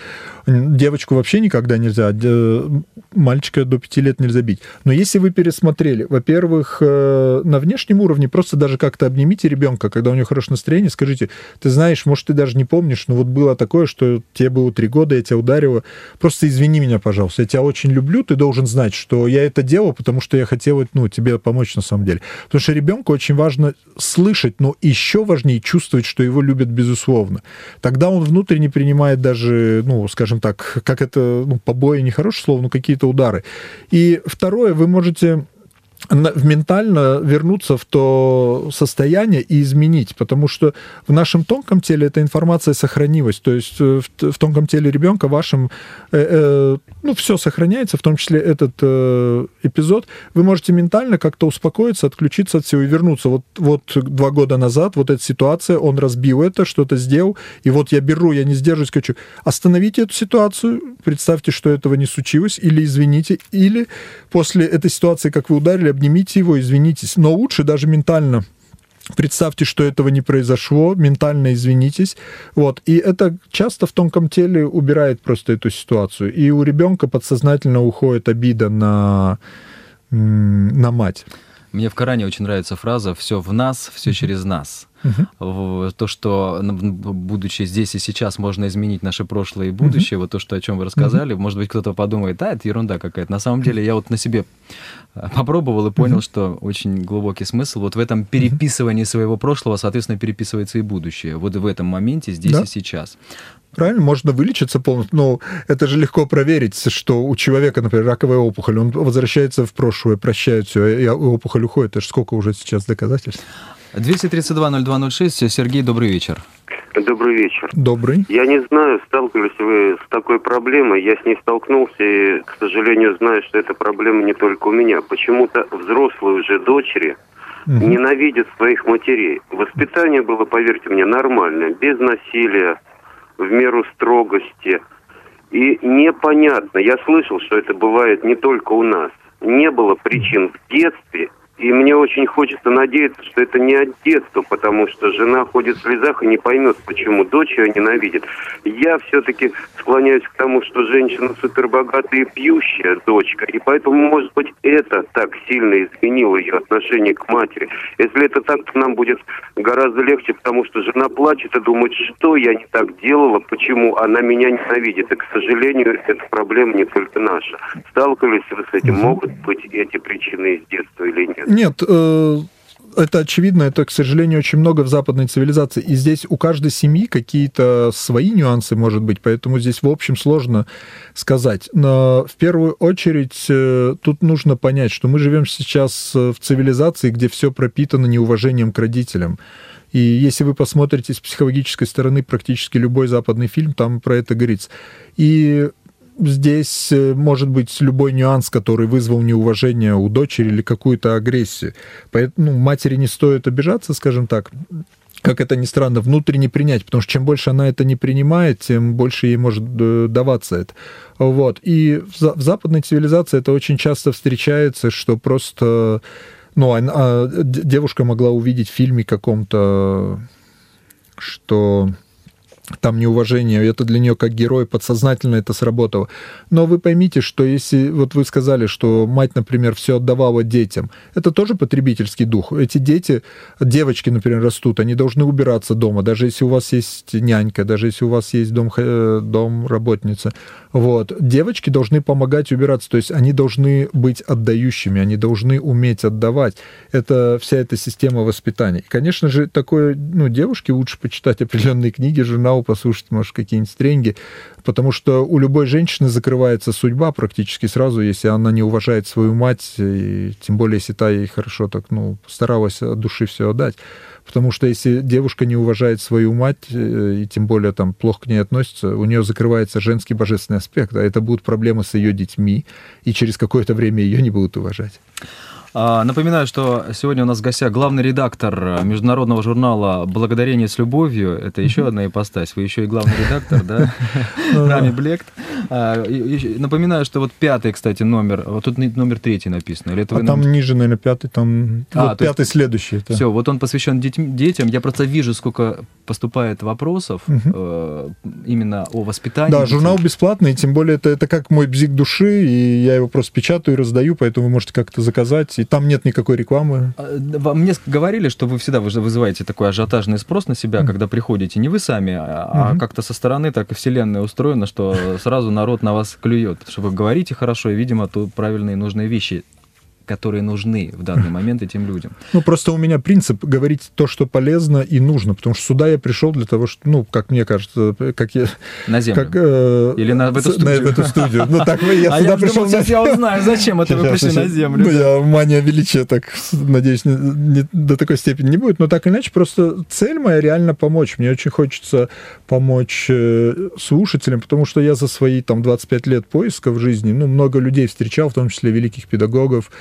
девочку вообще никогда нельзя мальчика до 5 лет нельзя бить. Но если вы пересмотрели, во-первых, э, на внешнем уровне просто даже как-то обнимите ребенка, когда у него хорошее настроение, скажите, ты знаешь, может, ты даже не помнишь, но вот было такое, что тебе было 3 года, я тебя ударила, просто извини меня, пожалуйста, я тебя очень люблю, ты должен знать, что я это делал, потому что я хотел ну, тебе помочь на самом деле. Потому что ребенку очень важно слышать, но еще важнее чувствовать, что его любят безусловно. Тогда он внутренне принимает даже, ну, скажем так, как это, ну, побои нехорошее слово, но какие-то удары. И второе, вы можете ментально вернуться в то состояние и изменить, потому что в нашем тонком теле эта информация сохранилась, то есть э, в, в тонком теле ребенка вашем, э, э, ну, все сохраняется, в том числе этот э, эпизод, вы можете ментально как-то успокоиться, отключиться от всего и вернуться. Вот, вот два года назад вот эта ситуация, он разбил это, что-то сделал, и вот я беру, я не сдерживаюсь, хочу. Остановите эту ситуацию, представьте, что этого не случилось, или извините, или после этой ситуации, как вы ударили, обнимите его, извинитесь. Но лучше даже ментально Представьте, что этого не произошло, ментально извинитесь. Вот. И это часто в тонком теле убирает просто эту ситуацию. И у ребенка подсознательно уходит обида на, на мать. Мне в Коране очень нравится фраза «все в нас, все через нас». Угу. То, что, будучи здесь и сейчас, можно изменить наше прошлое и будущее, угу. вот то, что, о чем вы рассказали, угу. может быть, кто-то подумает, да, это ерунда какая-то. На самом деле, я вот на себе э, попробовал и понял, что очень глубокий смысл. Вот в этом переписывании своего прошлого, соответственно, переписывается и будущее. Вот в этом моменте, здесь да. и сейчас. Правильно, можно вылечиться полностью, но это же легко проверить, что у человека, например, раковая опухоль, он возвращается в прошлое, прощает все, и опухоль уходит. Это же сколько уже сейчас доказательств. 232-0206. Сергей, добрый вечер. Добрый вечер. Добрый. Я не знаю, сталкивались вы с такой проблемой. Я с ней столкнулся и, к сожалению, знаю, что эта проблема не только у меня. Почему-то взрослые уже дочери угу. ненавидят своих матерей. Воспитание было, поверьте мне, нормальное, без насилия, в меру строгости. И непонятно, я слышал, что это бывает не только у нас. Не было причин в детстве и мне очень хочется надеяться, что это не от детства, потому что жена ходит в слезах и не поймет, почему дочь ее ненавидит. Я все-таки склоняюсь к тому, что женщина супербогатая и пьющая дочка, и поэтому, может быть, это так сильно изменило ее отношение к матери. Если это так, то нам будет гораздо легче, потому что жена плачет и думает, что я не так делала, почему она меня ненавидит. И, к сожалению, эта проблема не только наша. Сталкивались вы с этим? Могут быть эти причины из детства или нет? Нет, э, это очевидно, это, к сожалению, очень много в западной цивилизации. И здесь у каждой семьи какие-то свои нюансы, может быть, поэтому здесь, в общем, сложно сказать. Но в первую очередь э, тут нужно понять, что мы живем сейчас в цивилизации, где все пропитано неуважением к родителям. И если вы посмотрите с психологической стороны практически любой западный фильм, там про это говорится. И здесь э, может быть любой нюанс, который вызвал неуважение у дочери или какую-то агрессию. Поэтому ну, матери не стоит обижаться, скажем так, как это ни странно, внутренне принять, потому что чем больше она это не принимает, тем больше ей может э, даваться это. Вот. И в, западной цивилизации это очень часто встречается, что просто ну, она, а, девушка могла увидеть в фильме каком-то, что там неуважение, это для нее как герой, подсознательно это сработало. Но вы поймите, что если, вот вы сказали, что мать, например, все отдавала детям, это тоже потребительский дух. Эти дети, девочки, например, растут, они должны убираться дома, даже если у вас есть нянька, даже если у вас есть дом, дом работница. Вот. Девочки должны помогать убираться, то есть они должны быть отдающими, они должны уметь отдавать. Это вся эта система воспитания. И, конечно же, такое, ну, девушке лучше почитать определенные книги, журналы, журнал, послушать, может, какие-нибудь стренги, потому что у любой женщины закрывается судьба практически сразу, если она не уважает свою мать, и тем более, если та ей хорошо так, ну, старалась от души все отдать. Потому что если девушка не уважает свою мать, э, и тем более там плохо к ней относится, у нее закрывается женский божественный аспект, а это будут проблемы с ее детьми, и через какое-то время ее не будут уважать. А, напоминаю, что сегодня у нас в гостях главный редактор международного журнала «Благодарение с любовью». Это еще одна ипостась. Вы еще и главный редактор, да? Рами Блект. А, напоминаю, что вот пятый, кстати, номер. Вот тут номер третий написано. Или это а там ниже, наверное, пятый, там а, пятый следующий. Все, вот он посвящен детям. Я просто вижу, сколько поступает вопросов э, именно о воспитании. Да, журнал бесплатный, тем более это, это как мой бзик души, и я его просто печатаю и раздаю, поэтому вы можете как-то заказать и там нет никакой рекламы. А, мне говорили, что вы всегда вызываете такой ажиотажный спрос на себя, когда приходите не вы сами, а mm-hmm. как-то со стороны так и вселенная устроена, что сразу народ на вас клюет, что вы говорите хорошо и, видимо, тут правильные нужные вещи которые нужны в данный момент этим людям. Ну, просто у меня принцип говорить то, что полезно и нужно, потому что сюда я пришел для того, что, ну, как мне кажется, как я... На землю? Как, э, Или на, в эту студию? На, в эту студию. Ну, так я а сюда я пришел... Думал, сейчас я узнаю, зачем это вы пришли на землю. Ну, я мания величия, так, надеюсь, не, не, до такой степени не будет, но так иначе, просто цель моя реально помочь. Мне очень хочется помочь э, слушателям, потому что я за свои, там, 25 лет поиска в жизни, ну, много людей встречал, в том числе великих педагогов,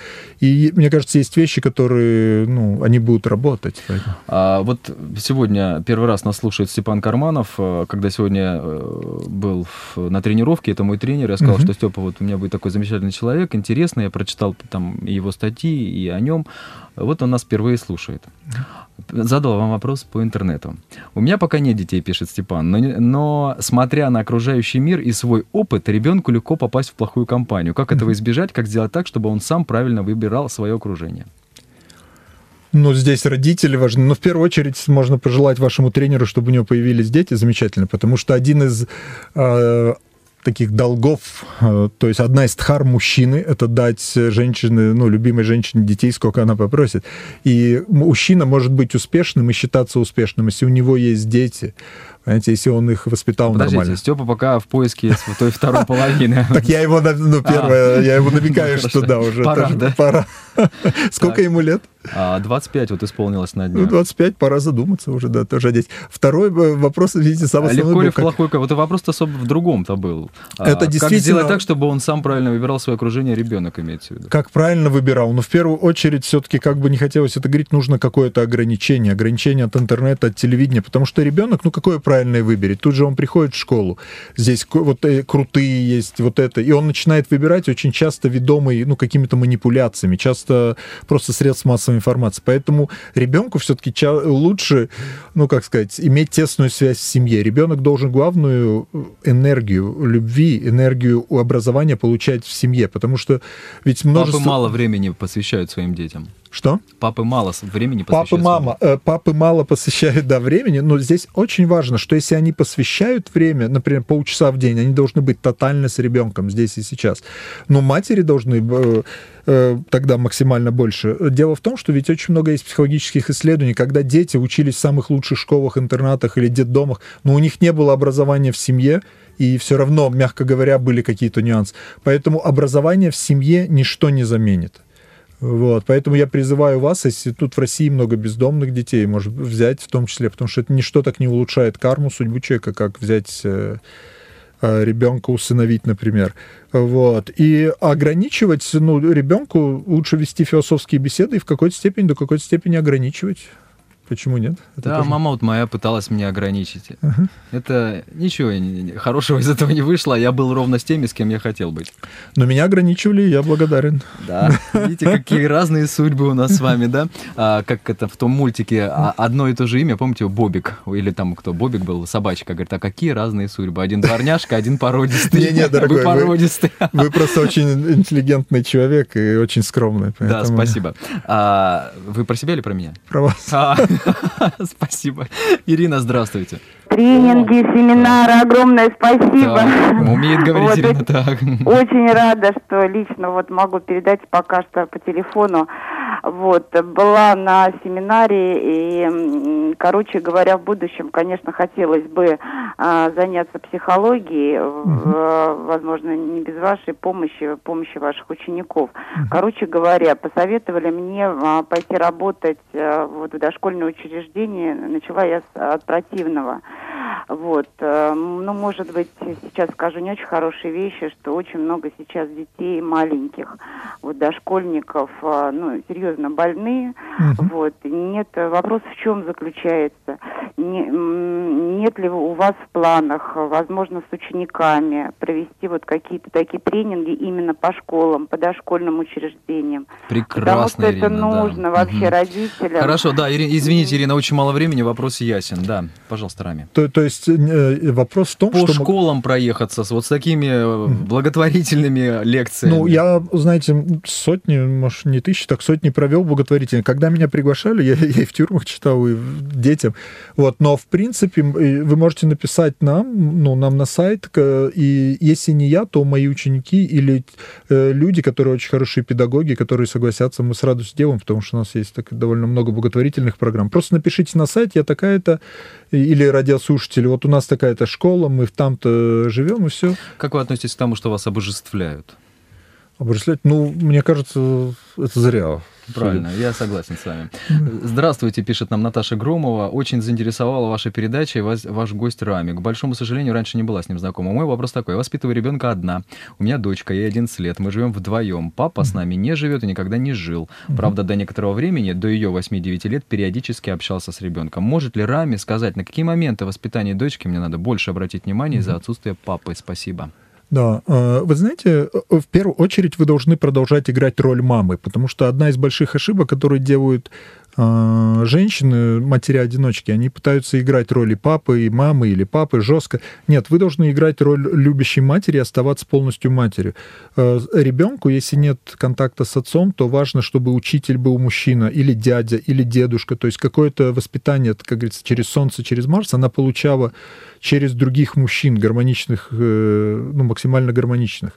И мне кажется, есть вещи, которые, ну, они будут работать. А, вот сегодня первый раз нас слушает Степан Карманов, э, когда сегодня э, был на тренировке, это мой тренер, я сказал, uh-huh. что Степа, вот у меня будет такой замечательный человек, интересный, я прочитал там его статьи и о нем. Вот он нас впервые слушает. Задал вам вопрос по интернету. У меня пока нет детей, пишет Степан, но, но смотря на окружающий мир и свой опыт, ребенку легко попасть в плохую компанию. Как этого избежать? Как сделать так, чтобы он сам правильно выбирал свое окружение? Ну, здесь родители важны. Но в первую очередь можно пожелать вашему тренеру, чтобы у него появились дети. Замечательно, потому что один из э, таких долгов, э, то есть одна из тхар мужчины, это дать женщине, ну, любимой женщине детей, сколько она попросит. И мужчина может быть успешным и считаться успешным, если у него есть дети. Понимаете, если он их воспитал Подождите, нормально. Степа пока в поиске той второй половины. Так я его, ну, первое, я его намекаю, что да, уже пора. Сколько ему лет? 25 а, вот исполнилось на днях. Ну, 25, пора задуматься уже, да, тоже одеть. Второй э, вопрос, видите, самый а Легко ли в плохой... Вот вопрос особо в другом-то был. А, Это действительно... Как сделать так, чтобы он сам правильно выбирал свое окружение, ребенок имеется в виду? Как правильно выбирал? Но ну, в первую очередь все-таки, как бы не хотелось это говорить, нужно какое-то ограничение. Ограничение от интернета, от телевидения. Потому что ребенок, ну, какое правильное выберет? Тут же он приходит в школу. Здесь вот э, крутые есть, вот это. И он начинает выбирать очень часто ведомый, ну, какими-то манипуляциями. Часто просто средств массовой информации. Поэтому ребенку все-таки лучше, ну, как сказать, иметь тесную связь в семье. Ребенок должен главную энергию любви, энергию образования получать в семье, потому что ведь множество... Папы мало времени посвящают своим детям. Что? Папы мало времени посвящают. Папы, мама, э, папы мало посвящают, да, времени, но здесь очень важно, что если они посвящают время, например, полчаса в день, они должны быть тотально с ребенком здесь и сейчас. Но матери должны э, э, тогда максимально больше. Дело в том, что ведь очень много есть психологических исследований, когда дети учились в самых лучших школах, интернатах или детдомах, но у них не было образования в семье, и все равно, мягко говоря, были какие-то нюансы. Поэтому образование в семье ничто не заменит. Вот, поэтому я призываю вас, если тут в России много бездомных детей, может взять в том числе, потому что это ничто так не улучшает карму, судьбу человека, как взять э, э, ребенка усыновить, например. Вот. И ограничивать, ну, ребенку лучше вести философские беседы и в какой-то степени, до какой-то степени ограничивать. Почему нет? Это да, тоже... мама вот моя пыталась меня ограничить. Uh-huh. Это ничего хорошего из этого не вышло. Я был ровно с теми, с кем я хотел быть. Но меня ограничивали, я благодарен. Да, видите, какие разные судьбы у нас с вами, да? А, как это в том мультике а, одно и то же имя, помните, Бобик, или там кто, Бобик был, собачка, говорит, а какие разные судьбы? Один дворняжка, один породистый. Не-не, дорогой, вы породистый. Вы, вы просто очень интеллигентный человек и очень скромный. Поэтому... Да, спасибо. А, вы про себя или про меня? Про вас. А, Спасибо. Ирина, здравствуйте. Тренинги, семинары, огромное спасибо. Так, умеет говорить вот, Ирина, так. Очень рада, что лично вот могу передать пока что по телефону. Вот, была на семинаре и, короче говоря, в будущем, конечно, хотелось бы а, заняться психологией, угу. возможно, не без вашей помощи, помощи ваших учеников. Угу. Короче говоря, посоветовали мне а, пойти работать а, вот в дошкольное учреждение. Начала я с, от противного. Вот. Э, ну, может быть, сейчас скажу не очень хорошие вещи, что очень много сейчас детей маленьких, вот дошкольников, э, ну, серьезно больные. Угу. Вот. Нет, вопрос в чем заключается? Не, нет ли у вас в планах, возможно, с учениками провести вот какие-то такие тренинги именно по школам, по дошкольным учреждениям? Прекрасно, Потому что Ирина, это нужно да. вообще угу. родителям. Хорошо, да, Ирина, извините, Ирина, очень мало времени, вопрос ясен. Да, пожалуйста, Рами. То, то есть э, вопрос в том, по что... По школам мы... проехаться, вот с такими благотворительными лекциями. Ну, я, знаете, сотни, может, не тысячи, так сотни провел благотворительные. Когда меня приглашали, я, я и в тюрьмах читал, и детям. Вот, но, в принципе, вы можете написать нам, ну, нам на сайт, и если не я, то мои ученики или э, люди, которые очень хорошие педагоги, которые согласятся, мы с радостью делаем, потому что у нас есть так, довольно много благотворительных программ. Просто напишите на сайт, я такая-то, или радиослушатели, вот у нас такая-то школа, мы там-то живем, и все. Как вы относитесь к тому, что вас обожествляют? Обожествлять? Ну, мне кажется, это зря. Правильно, я согласен с вами. Здравствуйте, пишет нам Наташа Громова. Очень заинтересовала ваша передача и ваш, ваш гость Рами. К большому сожалению, раньше не была с ним знакома. Мой вопрос такой. Я воспитываю ребенка одна. У меня дочка, ей 11 лет. Мы живем вдвоем. Папа с нами не живет и никогда не жил. Правда, до некоторого времени, до ее 8-9 лет, периодически общался с ребенком. Может ли Рами сказать, на какие моменты воспитания дочки мне надо больше обратить внимание из-за отсутствия папы? Спасибо. Да, э, вы знаете, э, в первую очередь вы должны продолжать играть роль мамы, потому что одна из больших ошибок, которые делают женщины, матери-одиночки, они пытаются играть роли папы и мамы или папы жестко. Нет, вы должны играть роль любящей матери и оставаться полностью матерью. А, ребенку, если нет контакта с отцом, то важно, чтобы учитель был мужчина или дядя, или дедушка. То есть какое-то воспитание, как говорится, через Солнце, через Марс, она получала через других мужчин, гармоничных, э, ну, максимально гармоничных.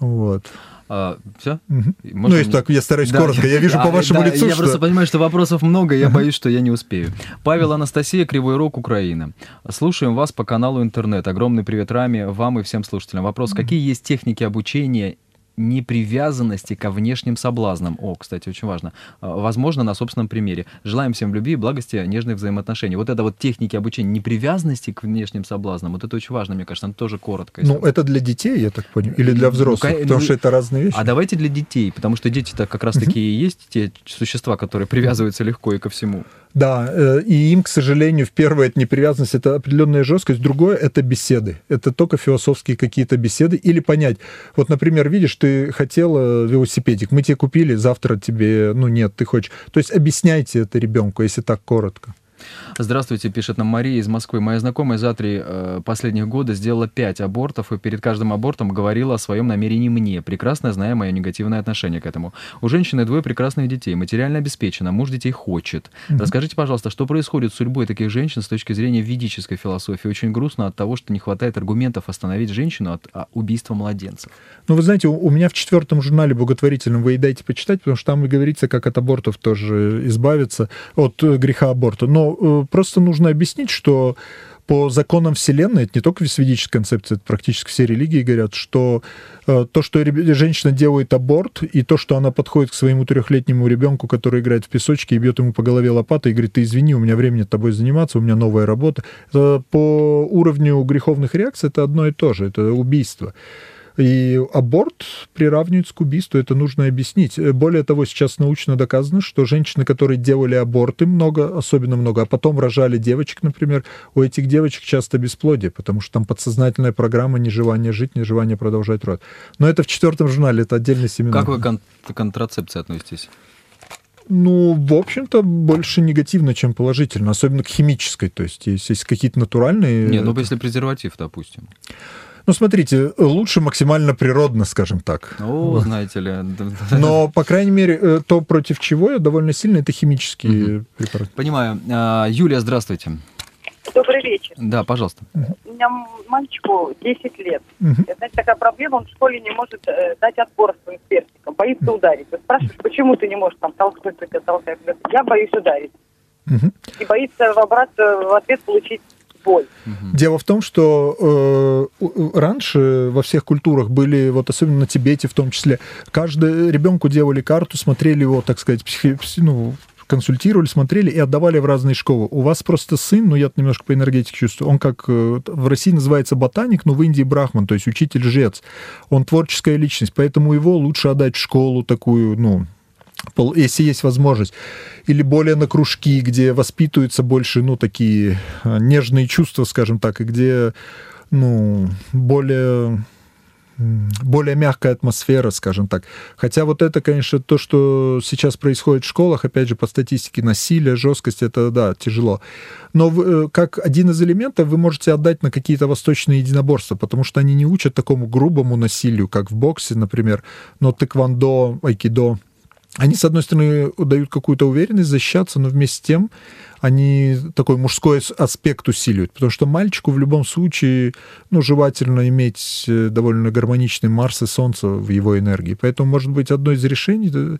Вот. А, все? Угу. ну, если так, я стараюсь да, коротко. Я, вижу по вашему да, лицу, Я что... просто понимаю, что вопросов много, я боюсь, что я не успею. Павел Анастасия, Кривой Рог, Украина. Слушаем вас по каналу Интернет. Огромный привет Раме, вам и всем слушателям. Вопрос, какие есть техники обучения непривязанности ко внешним соблазнам. О, кстати, очень важно. А, возможно, на собственном примере. Желаем всем любви, благости, нежных взаимоотношений. Вот это вот техники обучения непривязанности к внешним соблазнам, вот это очень важно, мне кажется, это тоже коротко. Ну, это для детей, я так понял, или для ну, взрослых, ну, потому ну, что это разные вещи. А давайте для детей, потому что дети-то как раз-таки и есть те существа, которые привязываются легко и ко всему. Да, э, и им, к сожалению, в первое это непривязанность, это определенная жесткость, другое это беседы. Это только философские какие-то беседы. Или понять, вот, например, видишь, ты хотела велосипедик, мы тебе купили, завтра тебе, ну нет, ты хочешь. То есть объясняйте это ребенку, если так коротко. Здравствуйте, пишет нам Мария из Москвы. Моя знакомая за три э, последних года сделала пять абортов и перед каждым абортом говорила о своем намерении мне, прекрасно зная мое негативное отношение к этому. У женщины двое прекрасных детей, материально обеспечена, муж детей хочет. Mm-hmm. Расскажите, пожалуйста, что происходит с судьбой таких женщин с точки зрения ведической философии? Очень грустно от того, что не хватает аргументов остановить женщину от а, убийства младенцев. Ну, вы знаете, у, у меня в четвертом журнале благотворительном вы и дайте почитать, потому что там и говорится, как от абортов тоже избавиться, от э, греха аборта. Но э, просто нужно объяснить, что по законам Вселенной, это не только ведическая концепция, это практически все религии говорят, что э, то, что женщина делает аборт, и то, что она подходит к своему трехлетнему ребенку, который играет в песочке и бьет ему по голове лопатой и говорит, ты извини, у меня времени тобой заниматься, у меня новая работа, это по уровню греховных реакций это одно и то же, это убийство. И аборт приравнивают к убийству, это нужно объяснить. Более того, сейчас научно доказано, что женщины, которые делали аборты много, особенно много, а потом рожали девочек, например, у этих девочек часто бесплодие, потому что там подсознательная программа нежелания жить, нежелания продолжать род. Но это в четвертом журнале, это отдельный семинар. Как вы к кон- контрацепции относитесь? Ну, в общем-то, больше негативно, чем положительно, особенно к химической. То есть, если есть какие-то натуральные... Не, ну если презерватив, допустим. Ну, смотрите, лучше максимально природно, скажем так. О, знаете ли. Но, по крайней мере, э, то, против чего я довольно сильно, это химические угу. препараты. Понимаю. А, Юлия, здравствуйте. Добрый вечер. Да, пожалуйста. У меня мальчику 10 лет. Угу. Знаете, такая проблема, он в школе не может э, дать отпор своим сверстникам, боится угу. ударить. Вы спрашиваете, почему ты не можешь там толкнуть, толкать? Я боюсь ударить. Угу. И боится в обрат в ответ получить боль. Дело в том, что э, раньше во всех культурах были, вот особенно на Тибете в том числе, каждый ребенку делали карту, смотрели его, так сказать, психи, ну, консультировали, смотрели и отдавали в разные школы. У вас просто сын, ну я немножко по энергетике чувствую, он как э, в России называется ботаник, но в Индии брахман, то есть учитель-жрец. Он творческая личность, поэтому его лучше отдать в школу такую, ну, если есть возможность, или более на кружки, где воспитываются больше, ну, такие а, нежные чувства, скажем так, и где, ну, более более мягкая атмосфера, скажем так. Хотя вот это, конечно, то, что сейчас происходит в школах, опять же, по статистике, насилие, жесткость, это, да, тяжело. Но вы, э, как один из элементов вы можете отдать на какие-то восточные единоборства, потому что они не учат такому грубому насилию, как в боксе, например, но тэквондо, айкидо, они, с одной стороны, дают какую-то уверенность защищаться, но вместе с тем они такой мужской аспект усиливают, потому что мальчику в любом случае, ну, желательно иметь э, довольно гармоничный Марс и Солнце в его энергии. Поэтому, может быть, одно из решений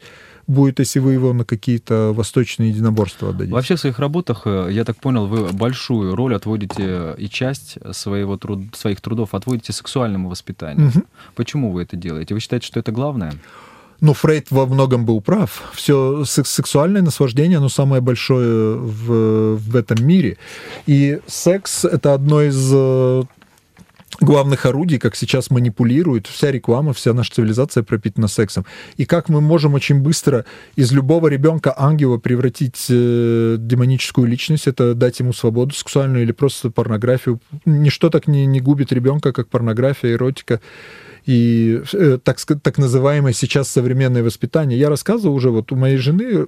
будет, если вы его на какие-то восточные единоборства отдадите. Вообще в своих работах, э, я так понял, вы большую роль отводите и часть своего труд, своих трудов отводите сексуальному воспитанию. Угу. Почему вы это делаете? Вы считаете, что это главное? Но Фрейд во многом был прав. Все сексуальное наслаждение, оно самое большое в, в этом мире. И секс — это одно из э, главных орудий, как сейчас манипулируют. Вся реклама, вся наша цивилизация пропитана сексом. И как мы можем очень быстро из любого ребенка ангела превратить э, демоническую личность, это дать ему свободу сексуальную или просто порнографию. Ничто так не, не губит ребенка, как порнография, эротика и э, так, так называемое сейчас современное воспитание. Я рассказывал уже, вот у моей жены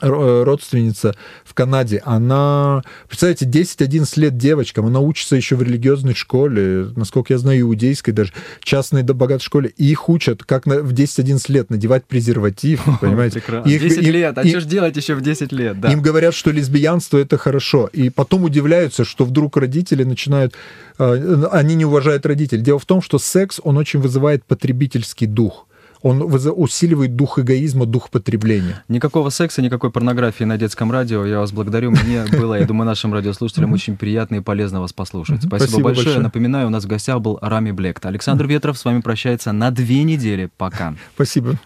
родственница в Канаде, она, представляете, 10-11 лет девочкам, она учится еще в религиозной школе, насколько я знаю, иудейской даже, частной да, богатой школе, и их учат, как на, в 10-11 лет надевать презерватив, понимаете? Их, 10 им, лет, а им, что ж делать еще в 10 лет? Да. Им говорят, что лесбиянство это хорошо, и потом удивляются, что вдруг родители начинают, э, они не уважают родителей. Дело в том, что секс, он очень вызывает потребительский дух он усиливает дух эгоизма, дух потребления. Никакого секса, никакой порнографии на детском радио. Я вас благодарю. Мне было, я думаю, нашим радиослушателям очень приятно и полезно вас послушать. Спасибо, Спасибо большое. большое. Напоминаю, у нас в гостях был Рами Блект. Александр Ветров с вами прощается на две недели. Пока. Спасибо.